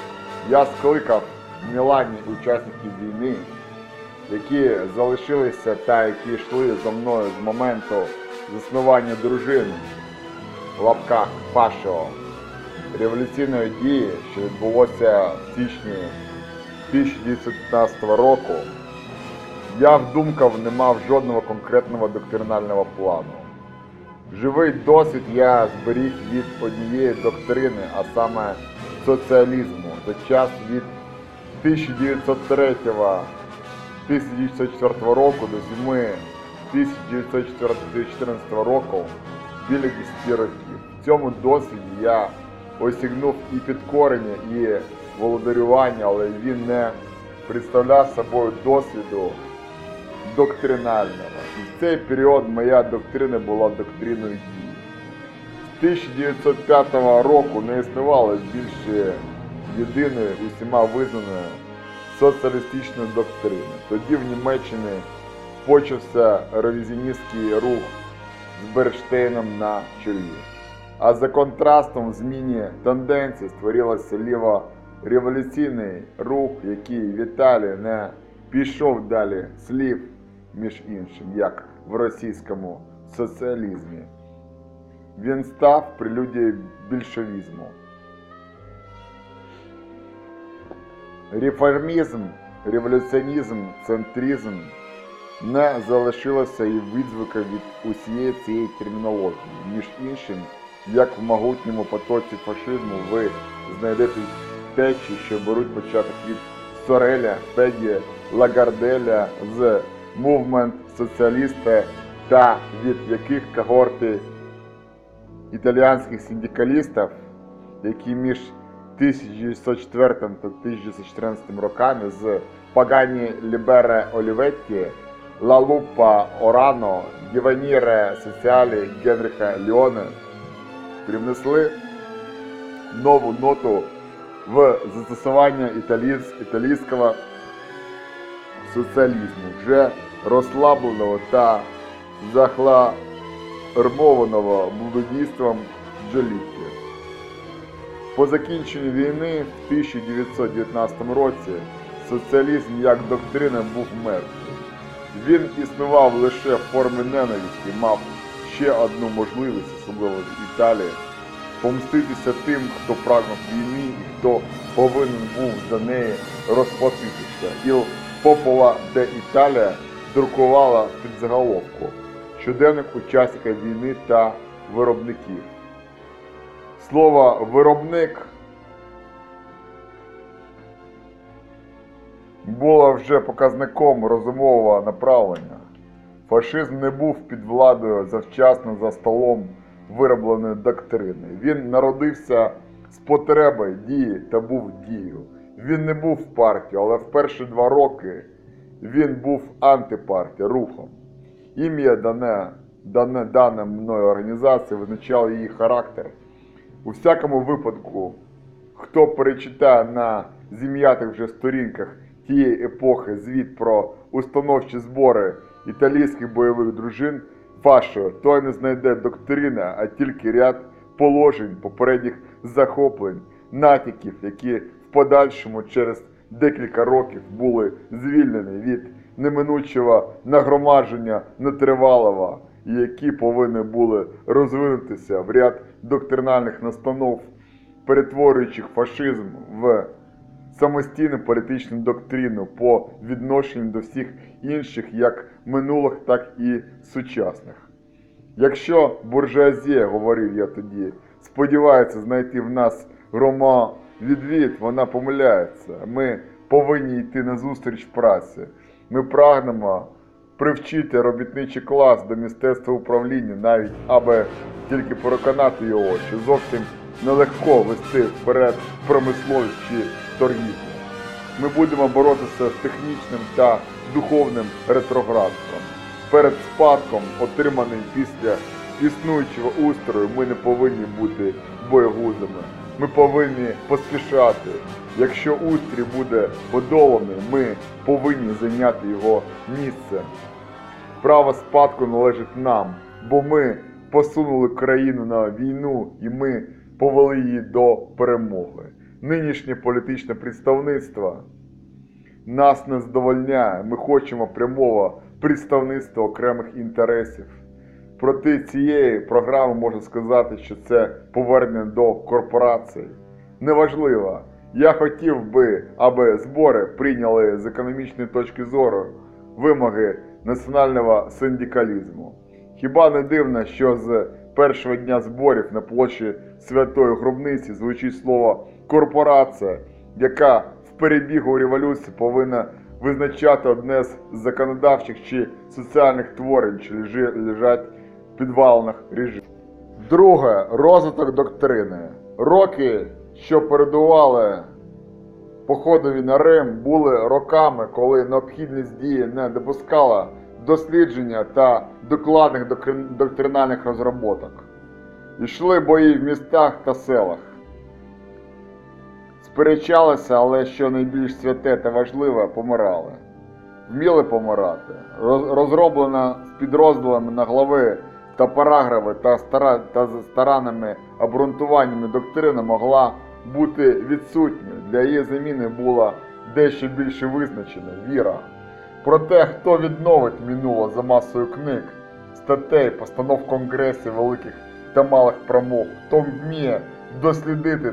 я скликав в Мілані учасників війни, які залишилися та які йшли за мною з моменту заснування дружини в лапках Пашо революційної дії, що відбулося в січні 1915 року, я в думках не мав жодного конкретного доктринального плану. Живий досвід я зберіг від однієї доктрини, а саме соціалізму, за час від 1903 1904 року до зими 1914 року біля 10 років. В цьому досвіді я осягнув і підкорення, і володарювання, але він не представляв собою досвіду доктринального. І в цей період моя доктрина була доктриною дії. З 1905 року не існувало більше єдиної усіма визнаної соціалістичної доктрини. Тоді в Німеччині почався ревізіоністський рух з Берштейном на чолі. А за контрастом в зміні тенденцій створилося ліво-революційний рух, який в Італії не пішов далі слів, між іншим, як в російському соціалізмі. Він став прелюдією більшовізму. Реформізм, революціонізм, центризм не залишилося і відзвука від усієї цієї термінології. Між іншим, як в могутньому потоці фашизму ви знайдете течії, що беруть початок від Сореля, Педі, Лагарделя з Movement Соціалісти та від яких когорти італіянських синдикалістів, які між 1904 та 1914 роками з Пагані Лібере Оліветті, Ла Лупа Орано, Діваніре Соціалі Генріха Ліоне привнесли нову ноту в застосування італійсь- італійського соціалізму, вже розслабленого та захламованого блудодійством Джолітті. По закінченню війни в 1919 році соціалізм як доктрина був мертвий. Він існував лише в формі ненависті, мав ще одну можливість, особливо в Італії, помститися тим, хто прагнув війни і хто повинен був за неї розплатитися. І Попола де Італія друкувала під заголовку щоденник учасника війни та виробників. Слово виробник було вже показником розумового направлення. Фашизм не був під владою завчасно за столом виробленої доктрини. Він народився з потреби дії та був дією. Він не був партією, але в перші два роки він був антипартія, рухом. Ім'я дане, дане, дане мною організації визначало її характер. У всякому випадку, хто перечитає на зім'ятих вже сторінках тієї епохи звіт про установчі збори італійських бойових дружин вашого, той не знайде доктрини, а тільки ряд положень, попередніх захоплень, натяків, які в подальшому через декілька років були звільнені від неминучого нагромадження нетривалого, які повинні були розвинутися в ряд доктринальних настанов, перетворюючих фашизм в самостійну політичну доктрину по відношенню до всіх інших, як минулих, так і сучасних. Якщо буржуазія, говорив я тоді, сподівається знайти в нас грома відвід, вона помиляється. Ми повинні йти на зустріч праці. Ми прагнемо привчити робітничий клас до мистецтва управління, навіть аби тільки переконати його, що зовсім нелегко вести вперед промисловість чи торгівлю. Ми будемо боротися з технічним та духовним ретроградством. Перед спадком, отриманим після існуючого устрою, ми не повинні бути боєгузами. Ми повинні поспішати. Якщо устрій буде подоланий, ми повинні зайняти його місце. Право спадку належить нам, бо ми посунули країну на війну і ми повели її до перемоги. Нинішнє політичне представництво нас не задовольняє. Ми хочемо прямого представництва окремих інтересів. Проти цієї програми можна сказати, що це повернення до корпорацій. Неважливо. Я хотів би, аби збори прийняли з економічної точки зору вимоги національного синдикалізму. Хіба не дивно, що з першого дня зборів на площі Святої Гробниці звучить слово корпорація, яка перебігу революції повинна визначати одне з законодавчих чи соціальних творень, що лежать в підвалах режиму. Друге розвиток доктрини. Роки, що передували походові на Рим, були роками, коли необхідність дії не допускала дослідження та докладних доктринальних розробок. Йшли бої в містах та селах. Сперечалися, але що найбільш святе та важливе, помирали. Вміли помирати. Розроблена з підрозділами на глави та параграфи та, стара, та старанними обґрунтуваннями доктрина могла бути відсутньою. Для її заміни була дещо більше визначена віра. Проте, хто відновить минуле за масою книг, статей, постанов конгресів великих та малих промов, хто вміє дослідити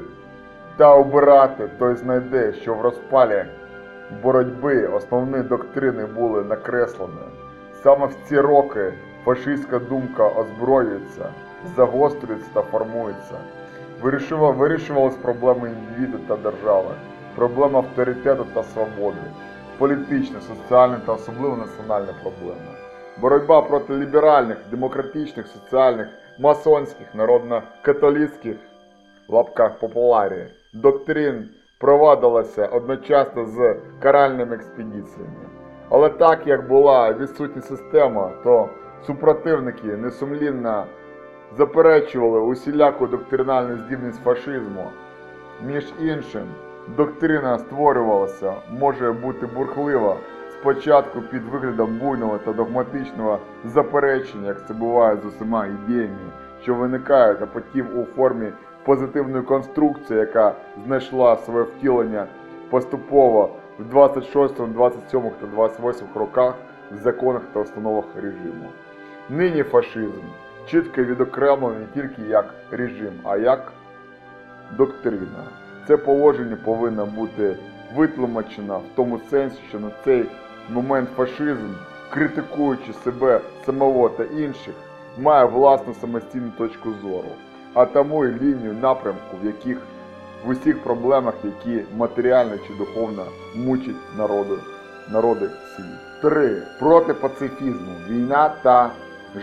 та обирати, той знайде, що в розпалі боротьби основні доктрини були накреслені. Саме в ці роки фашистська думка озброюється, загострюється та формується. Вирішува- Вирішувались проблеми індивіду та держави, проблема авторитету та свободи, політичні, соціальні та особливо національні проблеми. Боротьба проти ліберальних, демократичних, соціальних, масонських, народно-католицьких лапках популярі доктрин провадилася одночасно з каральними експедиціями. Але так як була відсутня система, то супротивники несумлінно заперечували усіляку доктринальну здібність фашизму. Між іншим, доктрина створювалася, може бути бурхлива, спочатку під виглядом буйного та догматичного заперечення, як це буває з усіма ідеями, що виникають, а потім у формі позитивної конструкції, яка знайшла своє втілення поступово в 26, 27 та 28 роках в законах та установах режиму. Нині фашизм чітко відокремлений не тільки як режим, а як доктрина. Це положення повинно бути витлумачено в тому сенсі, що на цей момент фашизм, критикуючи себе самого та інших, має власну самостійну точку зору, а тому і лінію напрямку, в яких в усіх проблемах, які матеріально чи духовно мучать народу, народи світ. 3. Проти пацифізму. Війна та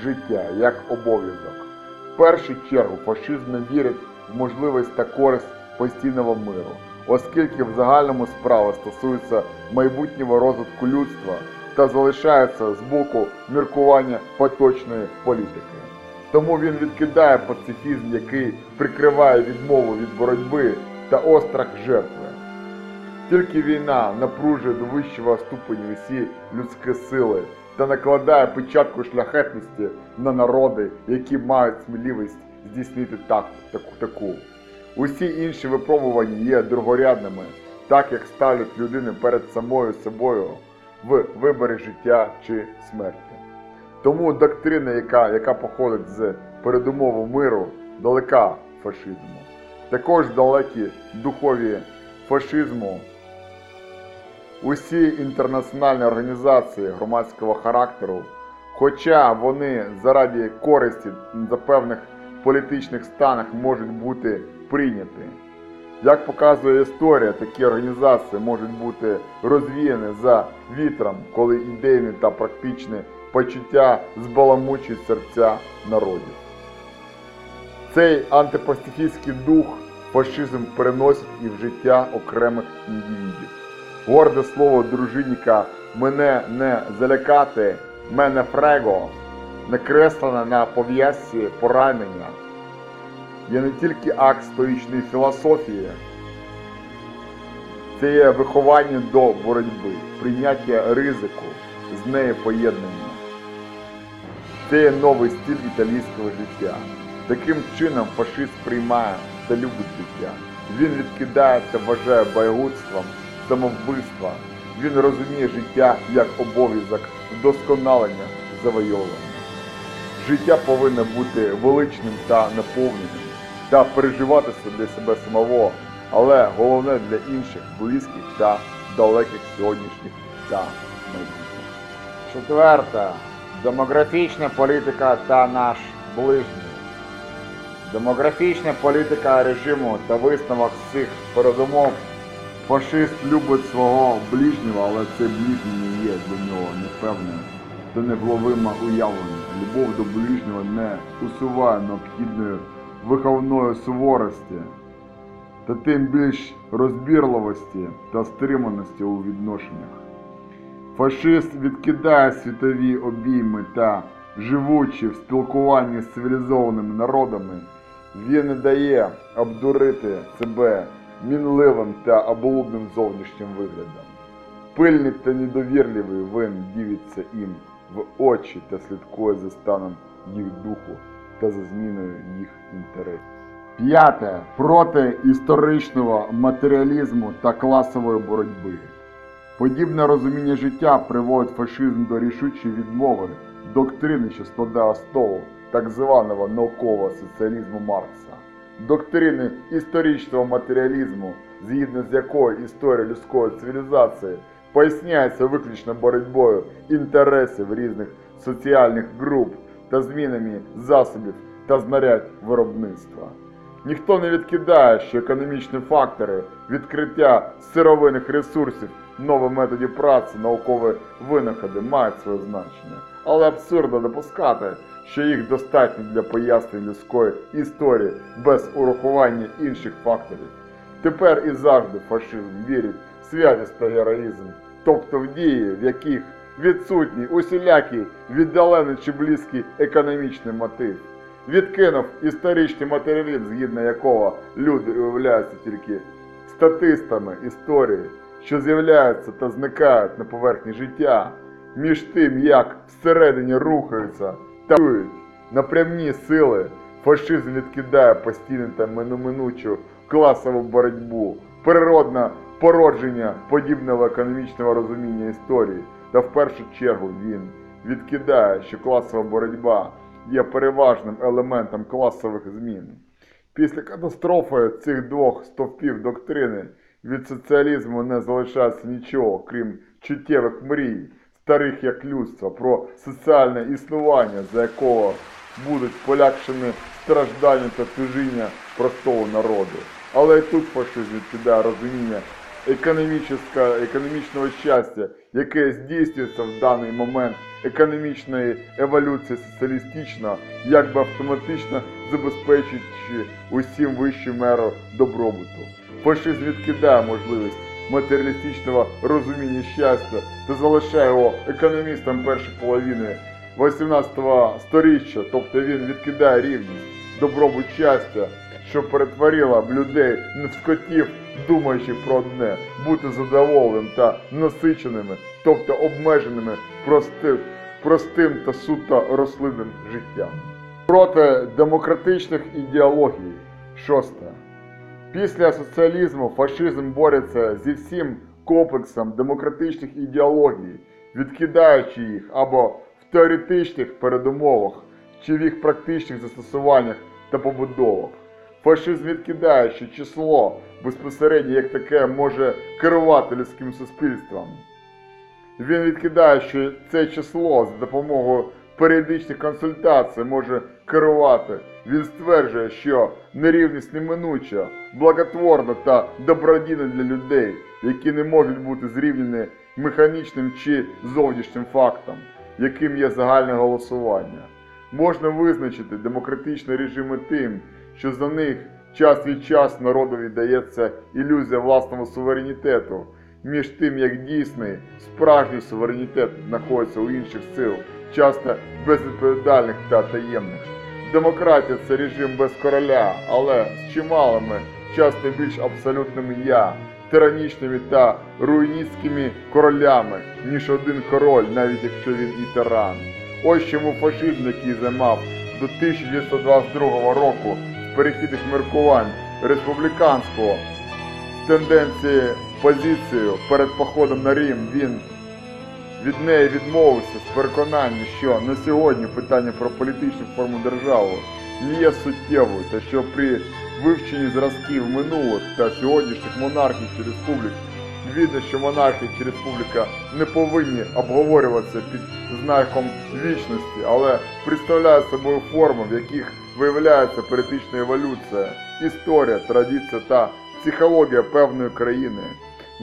життя як обов'язок. В першу чергу фашизм не вірить в можливість та користь постійного миру, оскільки в загальному справа стосується майбутнього розвитку людства та залишається з боку міркування поточної політики. Тому він відкидає пацифізм, який прикриває відмову від боротьби та острах жертви. Тільки війна напружує до вищого ступеню усі людські сили та накладає печатку шляхетності на народи, які мають сміливість здійснити так, таку, таку. Усі інші випробування є другорядними, так як ставлять людину перед самою собою в виборі життя чи смерті. Тому доктрина, яка, яка походить з передумови миру, далека фашизму. Також далекі духові фашизму. Усі інтернаціональні організації громадського характеру, хоча вони заради користі за певних політичних станах можуть бути прийняті. Як показує історія, такі організації можуть бути розвіяні за вітром, коли ідейні та практичні почуття збаламучують серця народів. Цей антипастифістський дух фашизм переносить і в життя окремих індивідів. Горде слово дружинника мене не залякати, мене фрего, накреслене на пов'язці поранення, є не тільки акт стоїчної філософії, це є виховання до боротьби, прийняття ризику, з нею поєднання. Це є новий стиль італійського життя. Таким чином фашист приймає та любить життя. Він відкидає та вважає байгутством самовбивства. Він розуміє життя як обов'язок вдосконалення завойовування. Життя повинно бути величним та наповненим, та переживатися для себе самого, але головне для інших, близьких та далеких сьогоднішніх та майбутніх. Четверте. Демографічна політика та наш ближній. Демографічна політика режиму та висновок з цих передумов. Фашист любить свого ближнього, але цей ближній не є для нього непевним та невловимо уявленим. Любов до ближнього не усуває необхідної виховної суворості та тим більш розбірливості та стриманості у відношеннях. Фашист відкидає світові обійми та, живучи в спілкуванні з цивілізованими народами, він не дає обдурити себе мінливим та облудним зовнішнім виглядом. Пильний та недовірливий він дивиться їм в очі та слідкує за станом їх духу та за зміною їх інтересів. П'яте. Проти історичного матеріалізму та класової боротьби. Подібне розуміння життя приводить фашизм до рішучої відмови доктрини, що складає основу так званого наукового соціалізму Маркса, доктрини історичного матеріалізму, згідно з якою історія людської цивілізації поясняється виключно боротьбою інтересів різних соціальних груп та змінами засобів та знарядь виробництва. Ніхто не відкидає, що економічні фактори, відкриття сировинних ресурсів, нові методи праці, наукові винаходи мають своє значення. Але абсурдно допускати, що їх достатньо для пояснень людської історії без урахування інших факторів. Тепер і завжди фашизм вірить в святість та героїзм, тобто в дії, в яких відсутній усілякий віддалений чи близький економічний мотив. Відкинув історичний матеріалізм, згідно якого люди виявляються тільки статистами історії, що з'являються та зникають на поверхні життя, між тим, як всередині рухаються та напрямні сили, фашизм відкидає постійну та минуминучу класову боротьбу, природне породження подібного економічного розуміння історії, та в першу чергу він відкидає, що класова боротьба є переважним елементом класових змін. Після катастрофи цих двох стовпів доктрини від соціалізму не залишається нічого, крім чуттєвих мрій, старих як людство, про соціальне існування, за якого будуть полякшені страждання та тужіння простого народу. Але і тут фашизм відкидає розуміння економічного, щастя, яке здійснюється в даний момент економічної еволюції соціалістично, якби автоматично забезпечуючи усім вищу меру добробуту. Фашизм відкидає можливість матеріалістичного розуміння щастя та залишає його економістом першої половини 18-го сторіччя, тобто він відкидає рівність, добробут щастя, що перетворила б людей в скотів, думаючи про одне, бути задоволеним та насиченими, тобто обмеженими простим, простим та суто рослинним життям. Проти демократичних ідеологій. Шосте. Після соціалізму фашизм бореться зі всім комплексом демократичних ідеологій, відкидаючи їх або в теоретичних передумовах, чи в їх практичних застосуваннях та побудовах. Фашизм відкидає, що число безпосередньо як таке може керувати людським суспільством. Він відкидає, що це число за допомогою періодичних консультацій може керувати. Він стверджує, що нерівність неминуча, благотворна та добродійна для людей, які не можуть бути зрівняні механічним чи зовнішнім фактом, яким є загальне голосування. Можна визначити демократичні режими тим, що за них час від часу народові дається ілюзія власного суверенітету, між тим як дійсний, справжній суверенітет знаходиться у інших сил, часто безвідповідальних та таємних. Демократія це режим без короля, але з чималими, часто більш абсолютними я, тиранічними та руйністськими королями, ніж один король, навіть якщо він і тиран. Ось чому фашизм, який займав до 1922 року з перехідних міркувань республіканського тенденції позицію перед походом на Рим, він від неї відмовився з переконанням, що на сьогодні питання про політичну форму держави не є суттєвою, та що при вивченні зразків минулих та сьогоднішніх монархій чи республік видно, що монархія чи республіка не повинні обговорюватися під знаком вічності, але представляють собою форми, в яких виявляється політична еволюція, історія, традиція та психологія певної країни.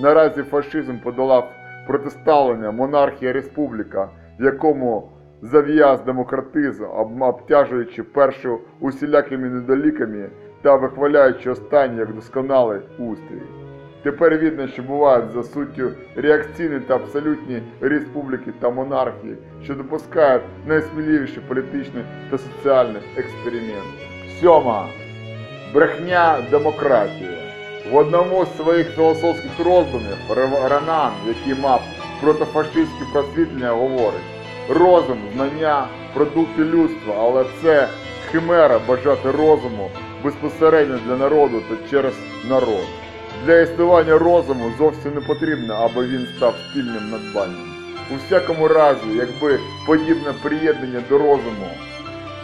Наразі фашизм подолав протиставлення монархія республіка, в якому зав'яз демократизм, обтяжуючи першу усілякими недоліками та вихваляючи останній як досконалий устрій. Тепер видно, що бувають за суттю реакційні та абсолютні республіки та монархії, що допускають найсміливіші політичні та соціальні експерименти. Сьома. Брехня демократії. В одному з своїх філософських роздумів Ренан, який мав протифашистське просвітлення, говорить: розум, знання, продукти людства, але це химера бажати розуму безпосередньо для народу та через народ. Для існування розуму зовсім не потрібно, аби він став спільним надбанням. У всякому разі, якби подібне приєднання до розуму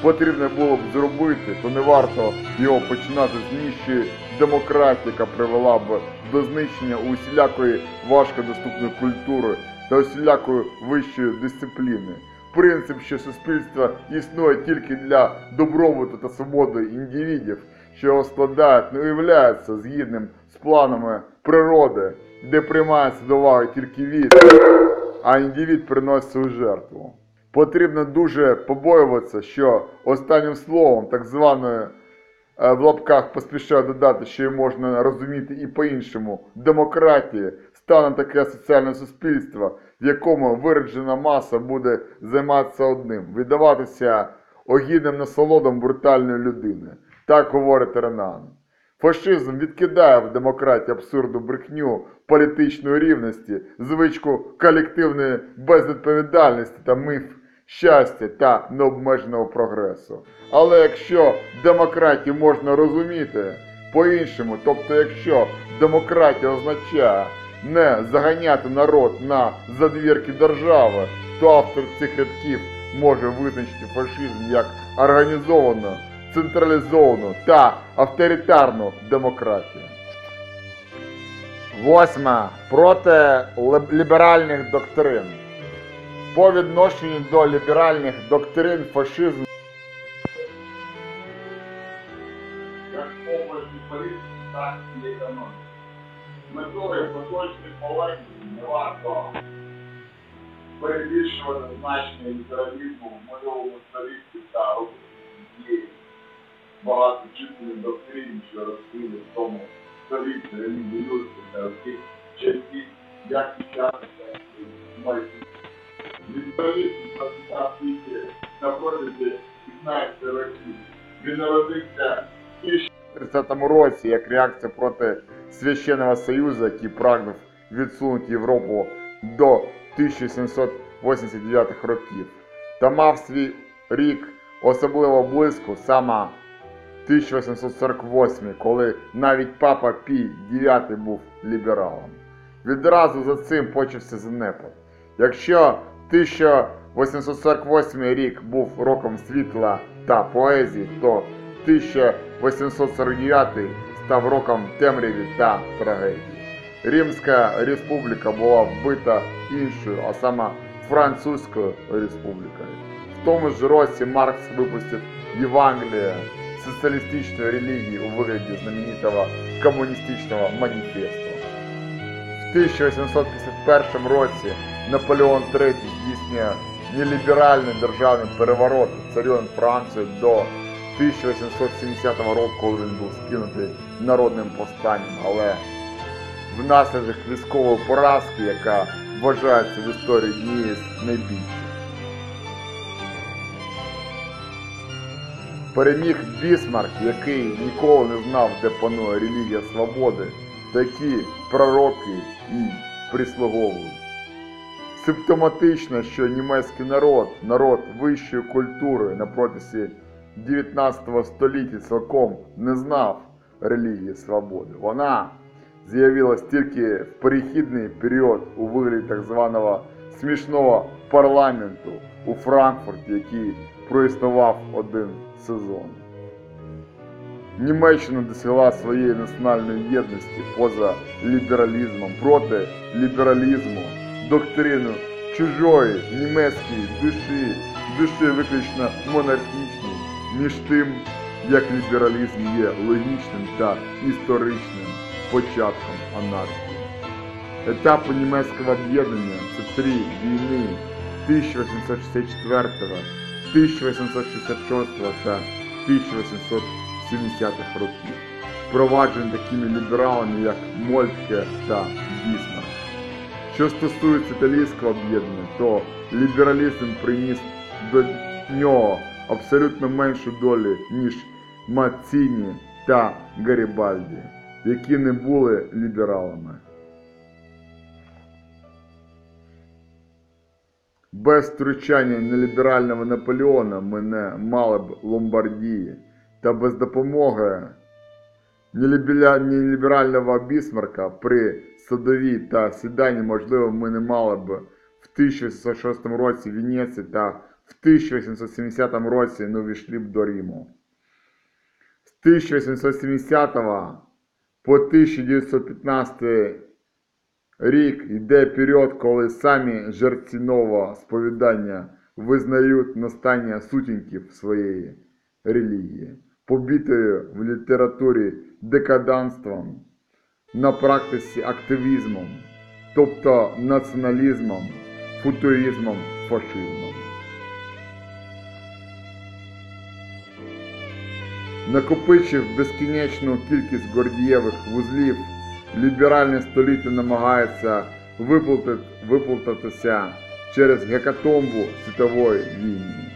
потрібно було б зробити, то не варто його починати з нижчої демократії, яка привела б до знищення усілякої важкодоступної культури та усілякої вищої дисципліни. принцип, що суспільство існує тільки для добробуту та свободи індивідів, що його складають, не уявляється згідним з планами природи, де приймається до уваги тільки від, а індивід приносить свою жертву. Потрібно дуже побоюватися, що останнім словом так званої в лапках поспішаю додати, що її можна розуміти і по-іншому. Демократії стане таке соціальне суспільство, в якому вироджена маса буде займатися одним, віддаватися огідним насолодом брутальної людини. Так говорить Ренан. Фашизм відкидає в демократії абсурду брехню політичної рівності, звичку колективної безвідповідальності та міф щастя та необмеженого прогресу. Але якщо демократію можна розуміти по-іншому, тобто якщо демократія означає не заганяти народ на задвірки держави, то автор цих рядків може визначити фашизм як організовану, централізовану та авторитарну демократію. Восьме. Проти ліберальних доктрин. По відношенню до ліберальних доктрин фашизм як області політики, так і економіки. Метою поточних положень не варто перебільшувати значення лібералізму в минулому столітті та робити багато численних доктрин, що розкрили в тому столітті та всіх часів, як і час, працював тільки на протязі 15 років. Він народився в 1030 році як реакція проти Священного Союзу, який прагнув відсунути Європу до 1789 років. Та мав свій рік особливо близько саме 1848, коли навіть папа Пій IX був лібералом. Відразу за цим почався занепад. Якщо 1848 рік був роком світла та поезії, то 1849 став роком темряві та трагедії. Римська республіка була вбита іншою, а саме Французькою республікою. В тому ж році Маркс випустив Євангеліє соціалістичної релігії у вигляді знаменитого комуністичного маніфесту. В 1851 році Наполеон III здійснює неліберальний державний переворот царював Францію до 1870 року, коли він був скинутий народним повстанням, але внаслідок військової поразки, яка вважається в історії однією з найбільших. Переміг Бісмарк, який ніколи не знав, де панує релігія свободи, такі пророки і прислуговують. Симптоматично, що німецький народ, народ вищої культури на протязі 19 століття цілком не знав релігії свободи. Вона з'явилась тільки в перехідний період у вигляді так званого смішного парламенту у Франкфурті, який проіснував один сезон. Німеччина досягла своєї національної єдності поза лібералізмом, проти лібералізму, доктрину чужої німецької душі, душі виключно монархічної, між тим, як лібералізм є логічним та історичним початком анархії. Етапи німецького об'єднання це три війни 1864, 1866 та 1870-х років, впроваджені такими лібералами, як Мольтке та Бісмарк. Що стосується італійського об'єднання, то лібералізм приніс до нього абсолютно меншу долю, ніж Мацціні та Гарібальді, які не були лібералами. Без втручання неліберального Наполеона ми не мали б Ломбардії, та без допомоги неліберального Бісмарка при Садовій та Сідані, можливо, ми не мали б в 1806 році Венеції та в 1870 році не увійшли б до Риму. З 1870 по 1915 рік йде період, коли самі жерці нового сповідання визнають настання сутінків своєї релігії, побитою в літературі декаданством, на практиці активізмом, тобто націоналізмом, футуризмом, фашизмом. Накопичив безкінечну кількість гордієвих вузлів, ліберальне століття намагається виплутатися через гекатомбу світової війни.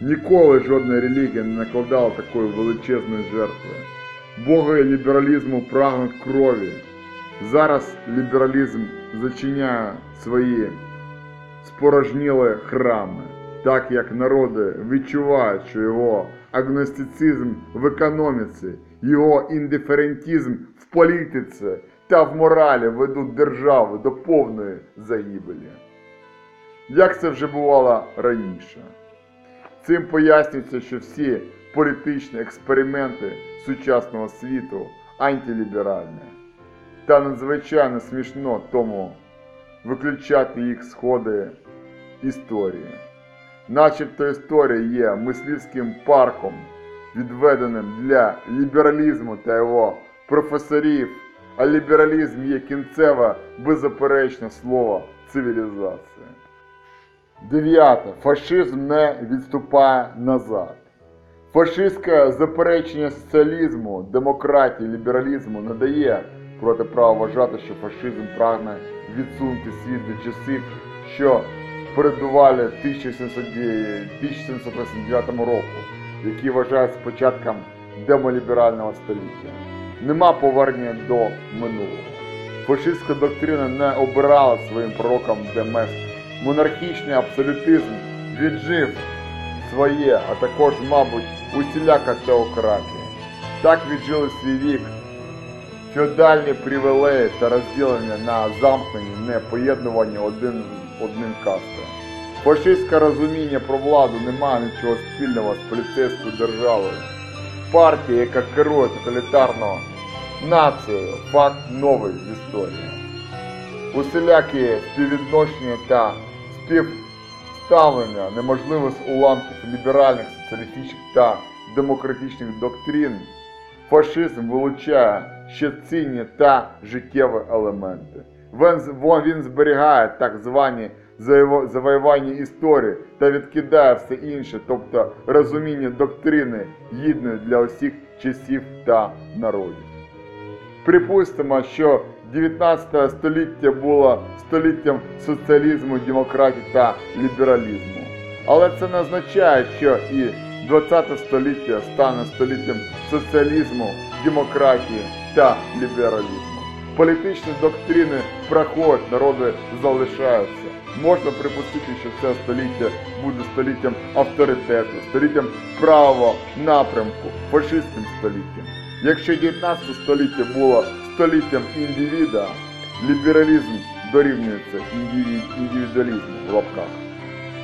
Ніколи жодна релігія не накладала такої величезної жертви. Боги лібералізму прагнуть крові. Зараз лібералізм зачиняє свої спорожніли храми, так як народи відчувають, що його агностицизм в економіці, його індиферентизм в політиці та в моралі ведуть державу до повної загибелі. Як це вже бувало раніше? Цим пояснюється, що всі політичні експерименти сучасного світу антиліберальні. Та надзвичайно смішно тому виключати їх сходи історії. Начебто історія є мислівським парком, відведеним для лібералізму та його професорів, а лібералізм є кінцеве беззаперечне слово цивілізації. Дев'яте. Фашизм не відступає назад. Фашистське заперечення соціалізму, демократії, лібералізму не дає проти права вважати, що фашизм прагне відсунути світ до часів, що передували 1789 року, які вважають початком демоліберального століття. Нема повернення до минулого. Фашистська доктрина не обирала своїм пророком Демест. Монархічний абсолютизм віджив своє, а також, мабуть, усіляка теократія. Так віджили свій вік феодальні привілеї та розділення на замкнені, не поєднувані один з одним касти. Фашистське розуміння про владу не має нічого спільного з поліцейською державою. Партія, яка керує тоталітарно нацією, факт новий в історії. Усілякі співвідношення та співставлення неможливо з уламків ліберальних, соціалістичних та демократичних доктрин. Фашизм вилучає ще цінні та життєві елементи. Він, зберігає так звані завоювання історії та відкидає все інше, тобто розуміння доктрини гідної для усіх часів та народів. Припустимо, що 19 століття було століттям соціалізму, демократії та лібералізму. Але це не означає, що і 20 століття стане століттям соціалізму, демократії та лібералізму. Політичні доктрини проходять, народи залишаються. Можна припустити, що це століття буде століттям авторитету, століттям правого напрямку, фашистським століттям. Якщо 19 століття було століттям індивіда, лібералізм дорівнюється індиві- індивідуалізму в лапках,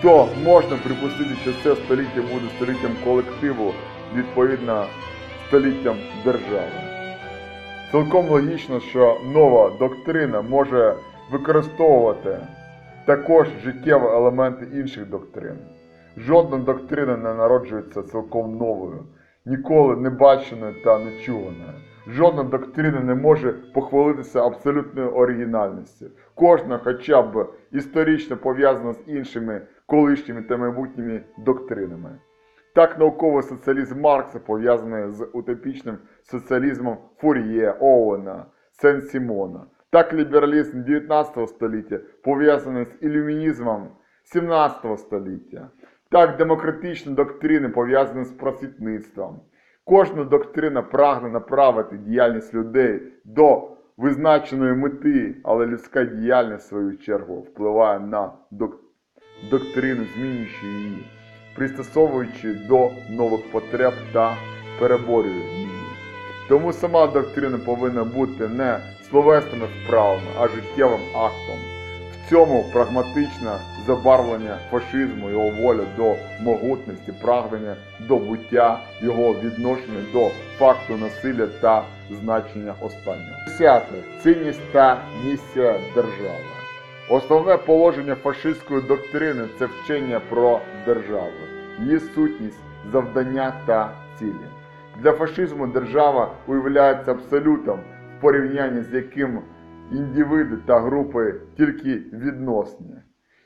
то можна припустити, що це століття буде століттям колективу, відповідно століттям держави. Цілком логічно, що нова доктрина може використовувати також життєві елементи інших доктрин. Жодна доктрина не народжується цілком новою, ніколи не баченою та не чуваною. Жодна доктрина не може похвалитися абсолютною оригінальністю. Кожна хоча б історично пов'язана з іншими колишніми та майбутніми доктринами. Так науковий соціалізм Маркса пов'язаний з утопічним соціалізмом Фур'є, Оуена, Сен-Сімона. Так лібералізм 19 століття пов'язаний з ілюмінізмом 17 століття. Так демократичні доктрини пов'язані з просвітництвом. Кожна доктрина прагне направити діяльність людей до визначеної мети, але людська діяльність, в свою чергу, впливає на док- доктрину, змінюючи її пристосовуючи до нових потреб та переборює її. Тому сама доктрина повинна бути не словесними вправами, а життєвим актом. В цьому прагматичне забарвлення фашизму, його воля до могутності, прагнення до буття, його відношення до факту насилля та значення останнього. Десяте. Цінність та місія держави. Основне положення фашистської доктрини це вчення про державу, її сутність, завдання та цілі. Для фашизму держава уявляється абсолютом, в порівнянні з яким індивиди та групи тільки відносні.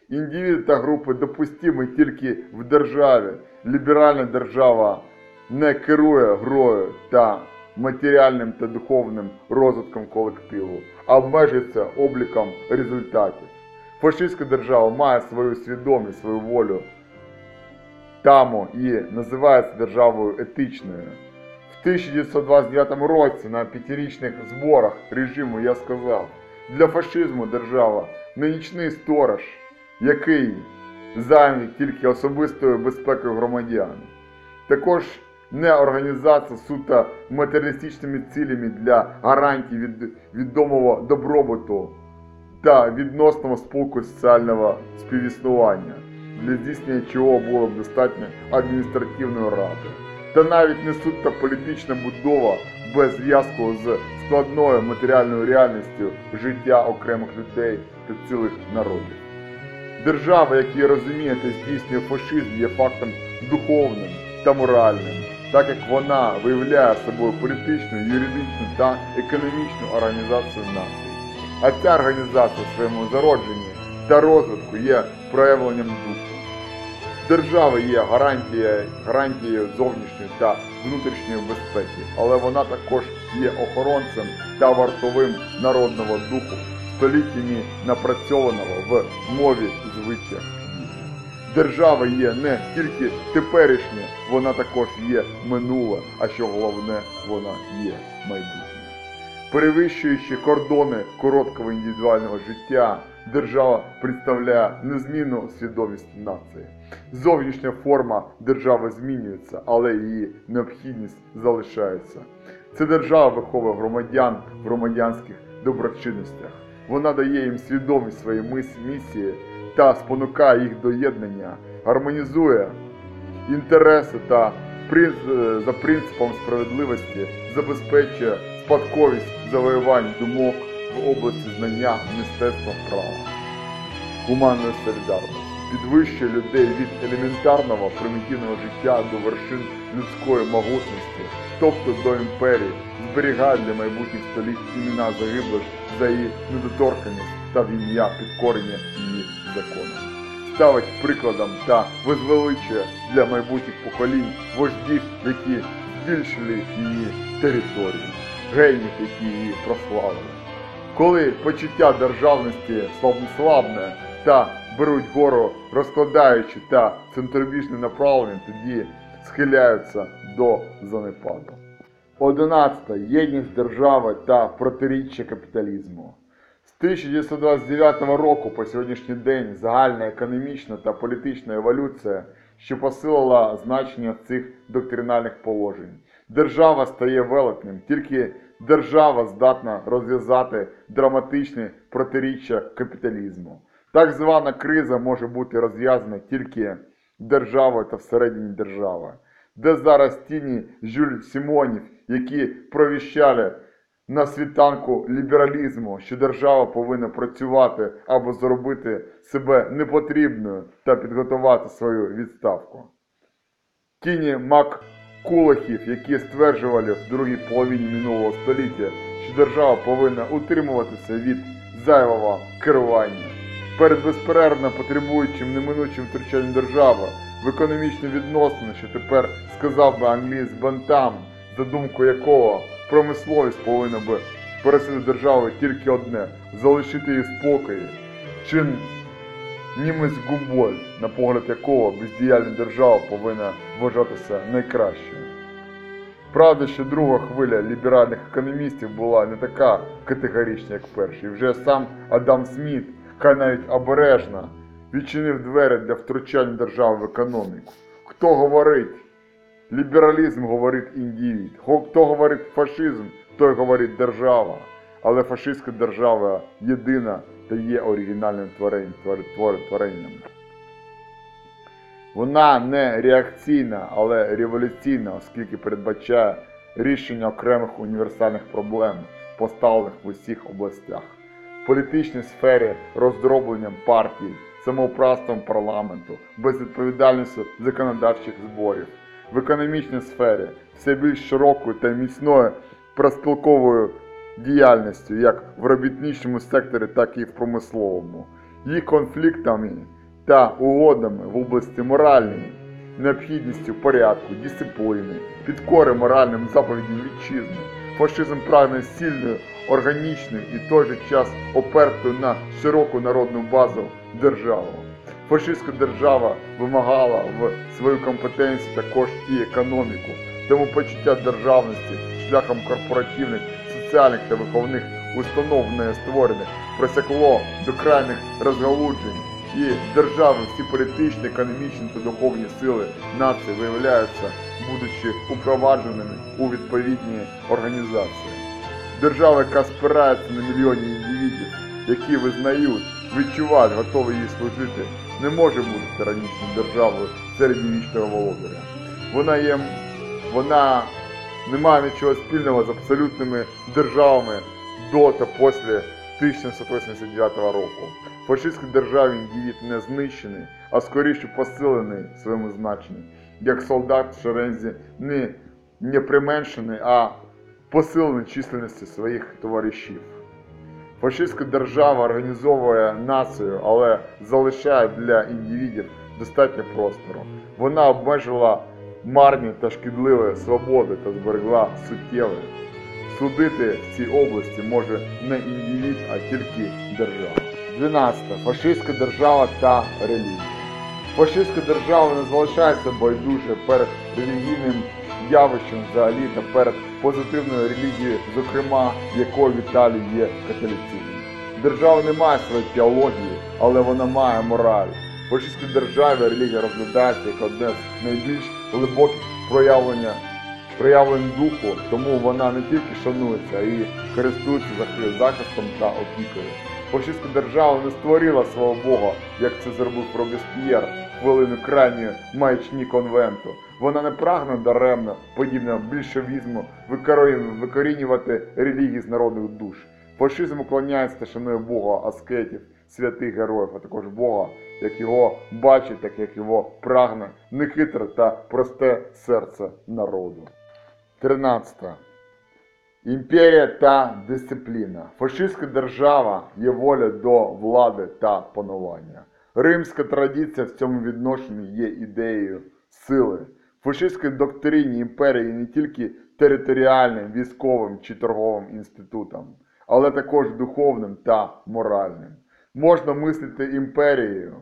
Індивіди та групи допустимі тільки в державі. Ліберальна держава не керує грою та матеріальним та духовним розвитком колективу, а обмежується обліком результатів. Фашистська держава має свою свідомість, свою волю таму і називається державою етичною. В 1929 році на п'ятирічних зборах режиму я сказав, для фашизму держава не нічний сторож, який зайнятий тільки особистою безпекою громадян. Також не організація суто матеріалістичними цілями для гарантій від відомого добробуту та відносного спокою соціального співіснування, для здійснення чого було б достатньо адміністративної ради. Та навіть не суто політична будова без зв'язку з складною матеріальною реальністю життя окремих людей та цілих народів. Держава, як її розуміє та здійснює фашизм, є фактом духовним та моральним, так як вона виявляє собою політичну, юридичну та економічну організацію нації. А ця організація в своєму зародженні та розвитку є проявленням духу. Держава є гарантією, гарантією зовнішньої та внутрішньої безпеки, але вона також є охоронцем та вартовим народного духу, століттями напрацьованого в мові звичаях. Держава є не тільки теперішнє, вона також є минуле, а що головне, вона є майбутнє. Перевищуючи кордони короткого індивідуального життя, держава представляє незмінну свідомість нації. Зовнішня форма держави змінюється, але її необхідність залишається. Це держава виховує громадян в громадянських доброчинностях. Вона дає їм свідомість своєї місії та спонукає їх до єднання, гармонізує інтереси та принц- за принципом справедливості забезпечує спадковість завоювань думок в області знання мистецтва права, гуманної солідарності, підвищує людей від елементарного примітивного життя до вершин людської могутності, тобто до імперії, зберігає для майбутніх століть імена загиблих за її недоторканість та в ім'я підкорення її законам ставить прикладом та возвеличує для майбутніх поколінь вождів, які збільшили її територію, геніїв, які її прославили. Коли почуття державності слабне та беруть гору розкладаючи та центробіжне направлення, тоді схиляються до занепаду. 11. Єдність держави та протиріччя капіталізму. З 1929 року по сьогоднішній день загальна економічна та політична еволюція, що посилила значення цих доктринальних положень. Держава стає велетнем, тільки держава здатна розв'язати драматичне протиріччя капіталізму. Так звана криза може бути розв'язана тільки державою та всередині держави. Де зараз тіні Жюль Сімонів, які провіщали на світанку лібералізму, що держава повинна працювати або зробити себе непотрібною та підготувати свою відставку. Тіні Маккулахів, які стверджували в другій половині минулого століття, що держава повинна утримуватися від зайвого керування. Перед безперервно потребуючим неминучим втручанням держави в економічні відносини, що тепер сказав би англієць Бентам, за думку якого промисловість повинна би пересити держави тільки одне залишити її спокої. Чи німець Губоль, на погляд якого бездіяльна держава повинна вважатися найкращою. Правда, що друга хвиля ліберальних економістів була не така категорична, як перша. І вже сам Адам Сміт, хай навіть обережно, відчинив двері для втручання держави в економіку. Хто говорить? Лібералізм говорить індивід. Хто говорить фашизм, той говорить держава. Але фашистська держава єдина та є оригінальним творень- твор- твор- творенням. Вона не реакційна, але революційна, оскільки передбачає рішення окремих універсальних проблем, поставлених в усіх областях. в політичній сфері роздробленням партій, самоуправством парламенту, безвідповідальністю законодавчих зборів, в економічній сфері все більш широкою та міцною проспілковою діяльністю як в робітничому секторі, так і в промисловому, їх конфліктами та угодами в області моральної, необхідністю порядку, дисципліни, підкори моральним заповідям вітчизни. Фашизм прагне сильною, органічною і в той же час опертою на широку народну базу державу. Фашистська держава вимагала в свою компетенцію також і економіку, тому почуття державності шляхом корпоративних, соціальних та виховних установ в неї створених просякло до крайних розгалуджень і держави всі політичні, економічні та духовні сили нації виявляються, будучи упровадженими у відповідні організації. Держава, яка спирається на мільйони індивідів, які визнають, відчувають, готові їй служити, не може бути тиранічною державою середньовічного володаря. Вона є, вона не має нічого спільного з абсолютними державами до та після 1989 року. Фашистській державі індивід не знищений, а скоріше посилений в своєму значенні. Як солдат в шерензі не, не применшений, а посилений численністю своїх товаришів. Фашистська держава організовує націю, але залишає для індивідів достатньо простору. Вона обмежила марні та шкідливі свободи та зберегла суттєві. Судити в цій області може не індивід, а тільки держава. 12. Фашистська держава та релігія. Фашистська держава не залишається байдуже перед релігійним явищем взагалі та перед позитивною релігією, зокрема якою в Італії є католицизм. Держава не має своєї теології, але вона має мораль. В фашистській державі релігія розглядається як одне з найбільш глибоких проявлення проявлень духу, тому вона не тільки шанується, й користується захистом та опікою. Фашистська держава не створила свого Бога, як це зробив Робесп'єр хвилину крайньої маячні конвенту. Вона не прагне даремно, подібно більшовізму, викорінювати релігії з народних душ. Фашизм уклоняється та шанує Бога, аскетів, святих героїв, а також Бога, як його бачить, так як його прагне нехитре та просте серце народу. 13. Імперія та дисципліна. Фашистська держава є воля до влади та панування. Римська традиція в цьому відношенні є ідеєю сили. В фашистській доктрині імперії не тільки територіальним, військовим чи торговим інститутом, але також духовним та моральним. Можна мислити імперією,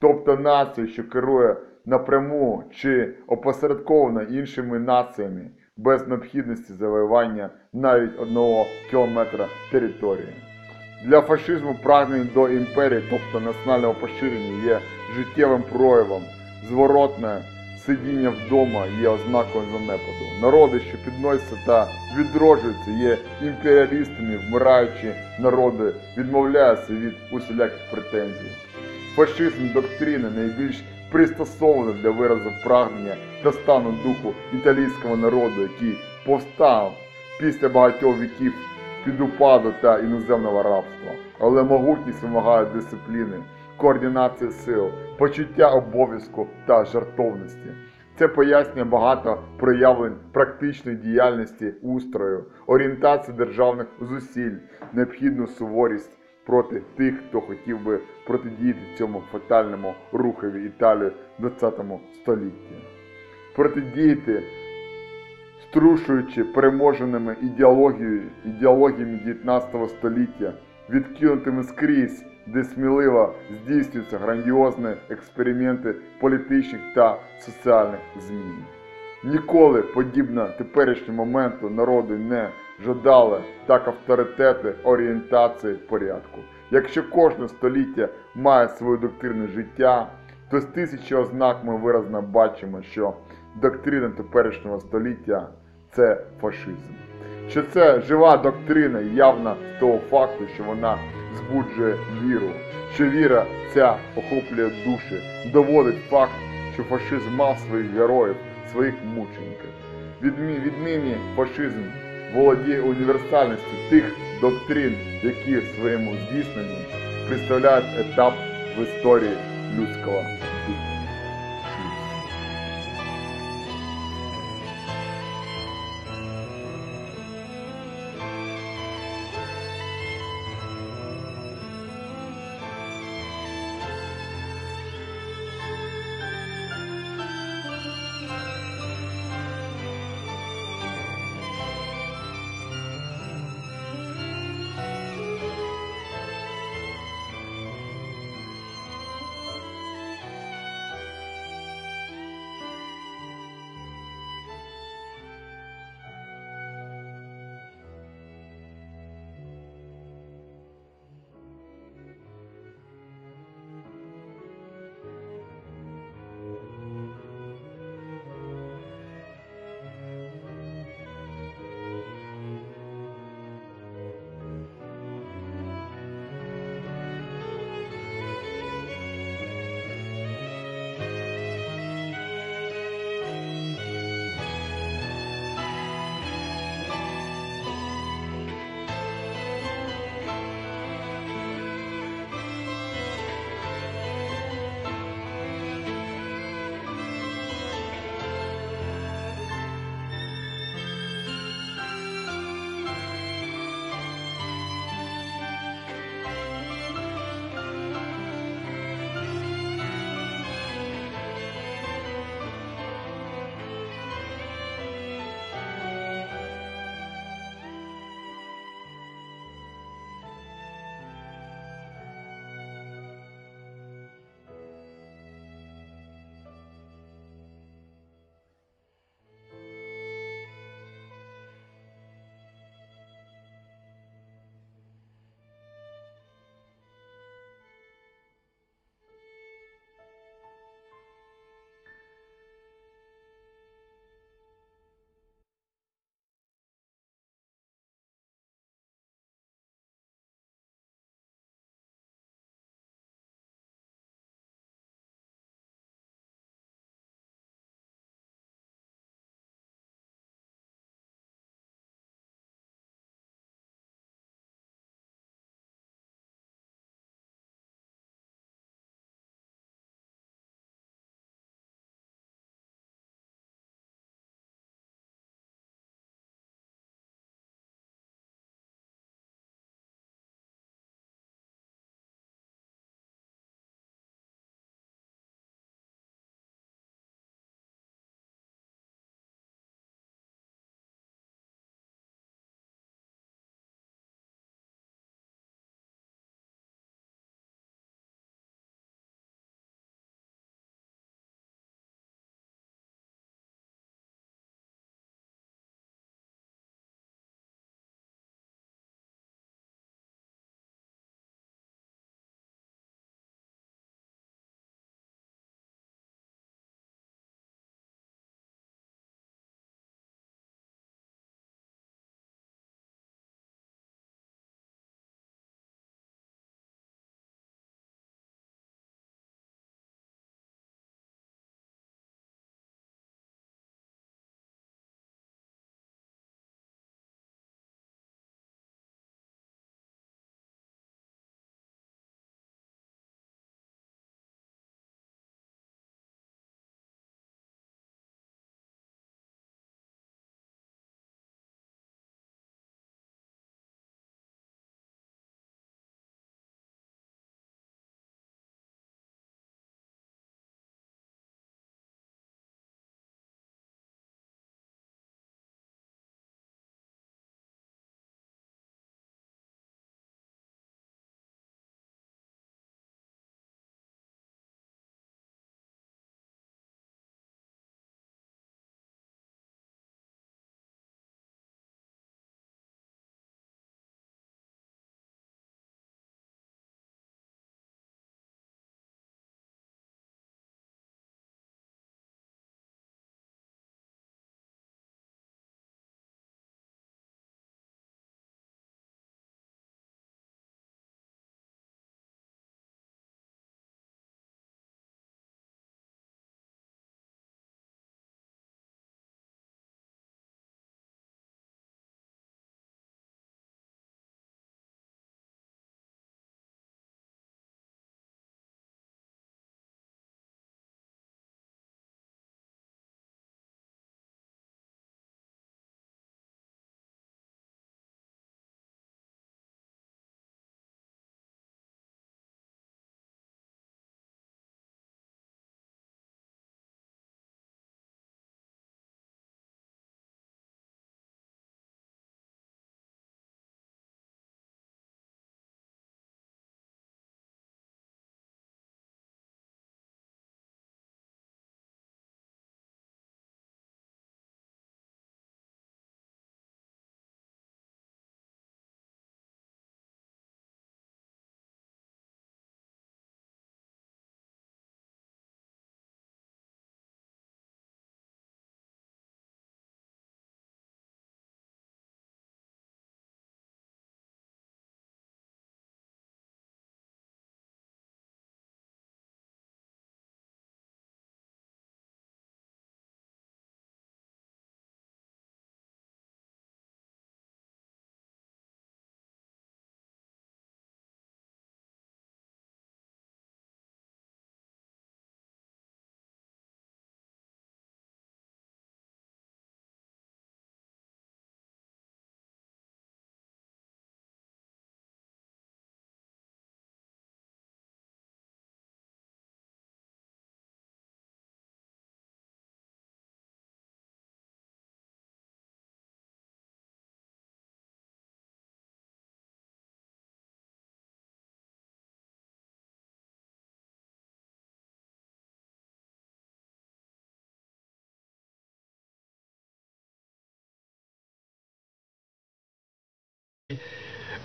тобто нацією, що керує напряму чи опосередковано іншими націями без необхідності завоювання навіть одного кілометра території. Для фашизму прагнення до імперії, тобто національного поширення, є життєвим проявом, зворотне сидіння вдома є ознакою занепаду. Народи, що підносяться та відроджуються, є імперіалістами, вмираючі народи відмовляються від усіляких претензій. Фашизм доктрини найбільш пристосована для виразу прагнення та стану духу італійського народу, який повстав після багатьох віків підупаду та іноземного рабства. Але могутність вимагає дисципліни, координації сил, почуття обов'язку та жартовності. Це пояснює багато проявлень практичної діяльності устрою, орієнтації державних зусиль, необхідну суворість проти тих, хто хотів би протидіяти цьому фатальному рухові Італії в ХХ столітті. Протидіяти, струшуючи переможеними ідеологією, ідеологіями 19 століття, відкинутими скрізь, де сміливо здійснюються грандіозні експерименти політичних та соціальних змін. Ніколи, подібно теперішньому моменту, народи не жадали так авторитети орієнтації порядку. Якщо кожне століття має свою доктрину життя, то з тисячі ознак ми виразно бачимо, що доктрина теперішнього століття це фашизм. Що це жива доктрина явна з того факту, що вона збуджує віру, що віра ця охоплює душі, доводить факт, що фашизм мав своїх героїв, своїх мучеників. Відмі- Віднині фашизм володіє універсальністю тих доктрин, які в своєму здійсненні представляють етап в історії людського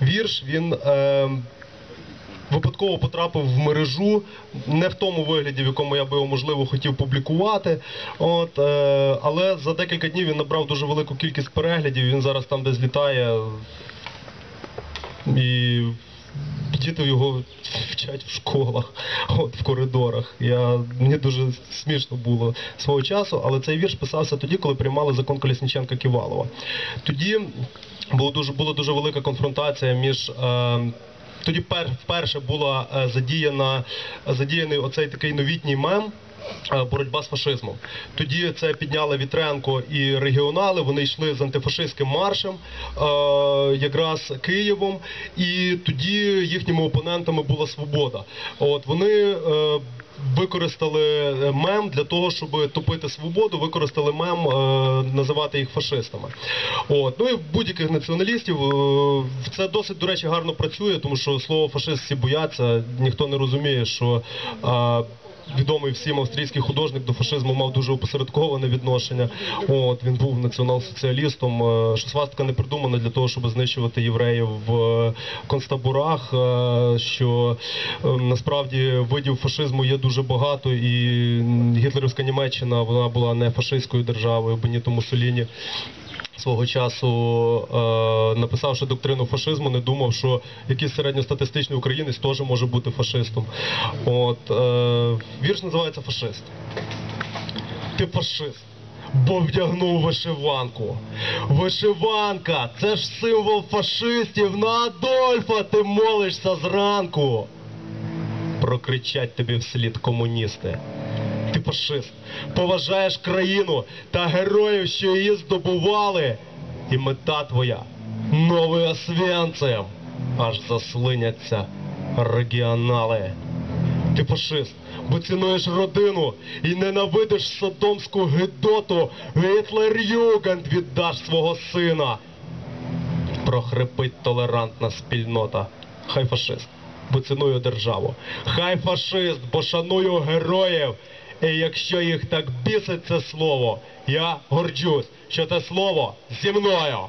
вірш він. Е, Випадково потрапив в мережу, не в тому вигляді, в якому я би його можливо хотів публікувати. От, е, але за декілька днів він набрав дуже велику кількість переглядів. Він зараз там десь літає. І діти його вчать в школах, от, в коридорах. Я, мені дуже смішно було свого часу, але цей вірш писався тоді, коли приймали закон Колісніченка Ківалова. Тоді було дуже, була дуже велика конфронтація між. Е, тоді пер, вперше була е, задіяна, задіяний оцей такий новітній мем. Е, Боротьба з фашизмом. Тоді це підняли Вітренко і регіонали. Вони йшли з антифашистським маршем, е, якраз Києвом, і тоді їхніми опонентами була свобода. От вони е, використали мем для того, щоб топити свободу, використали мем е, називати їх фашистами. От. Ну і будь-яких націоналістів е, це досить, до речі, гарно працює, тому що слово фашист всі бояться, ніхто не розуміє, що. е, Відомий всім австрійський художник до фашизму мав дуже опосередковане відношення. От він був націонал-соціалістом. е, Що свастика не придумана для того, щоб знищувати євреїв в е, концтаборах. е, Що е, насправді видів фашизму є дуже багато, і гітлерівська Німеччина вона була не фашистською державою, Беніто Муссоліні свого часу, е, написавши доктрину фашизму, не думав, що якийсь середньостатистичний українець теж може бути фашистом. От е, вірш називається Фашист. Ти фашист. Бо вдягнув вишиванку. Вишиванка це ж символ фашистів. На Адольфа ти молишся зранку. Прокричать тобі вслід комуністи. Ти фашист, поважаєш країну та героїв, що її здобували. І мета твоя новий освянцем. Аж заслиняться регіонали. Ти фашист, бо цінуєш родину і ненавидиш содомську гидоту. Гітлер-Югенд віддаш свого сина. Прохрипить толерантна спільнота. Хай фашист, бо ціную державу. Хай фашист, бо шаную героїв. І якщо їх так бісить це слово, я горджусь, що це слово зі мною.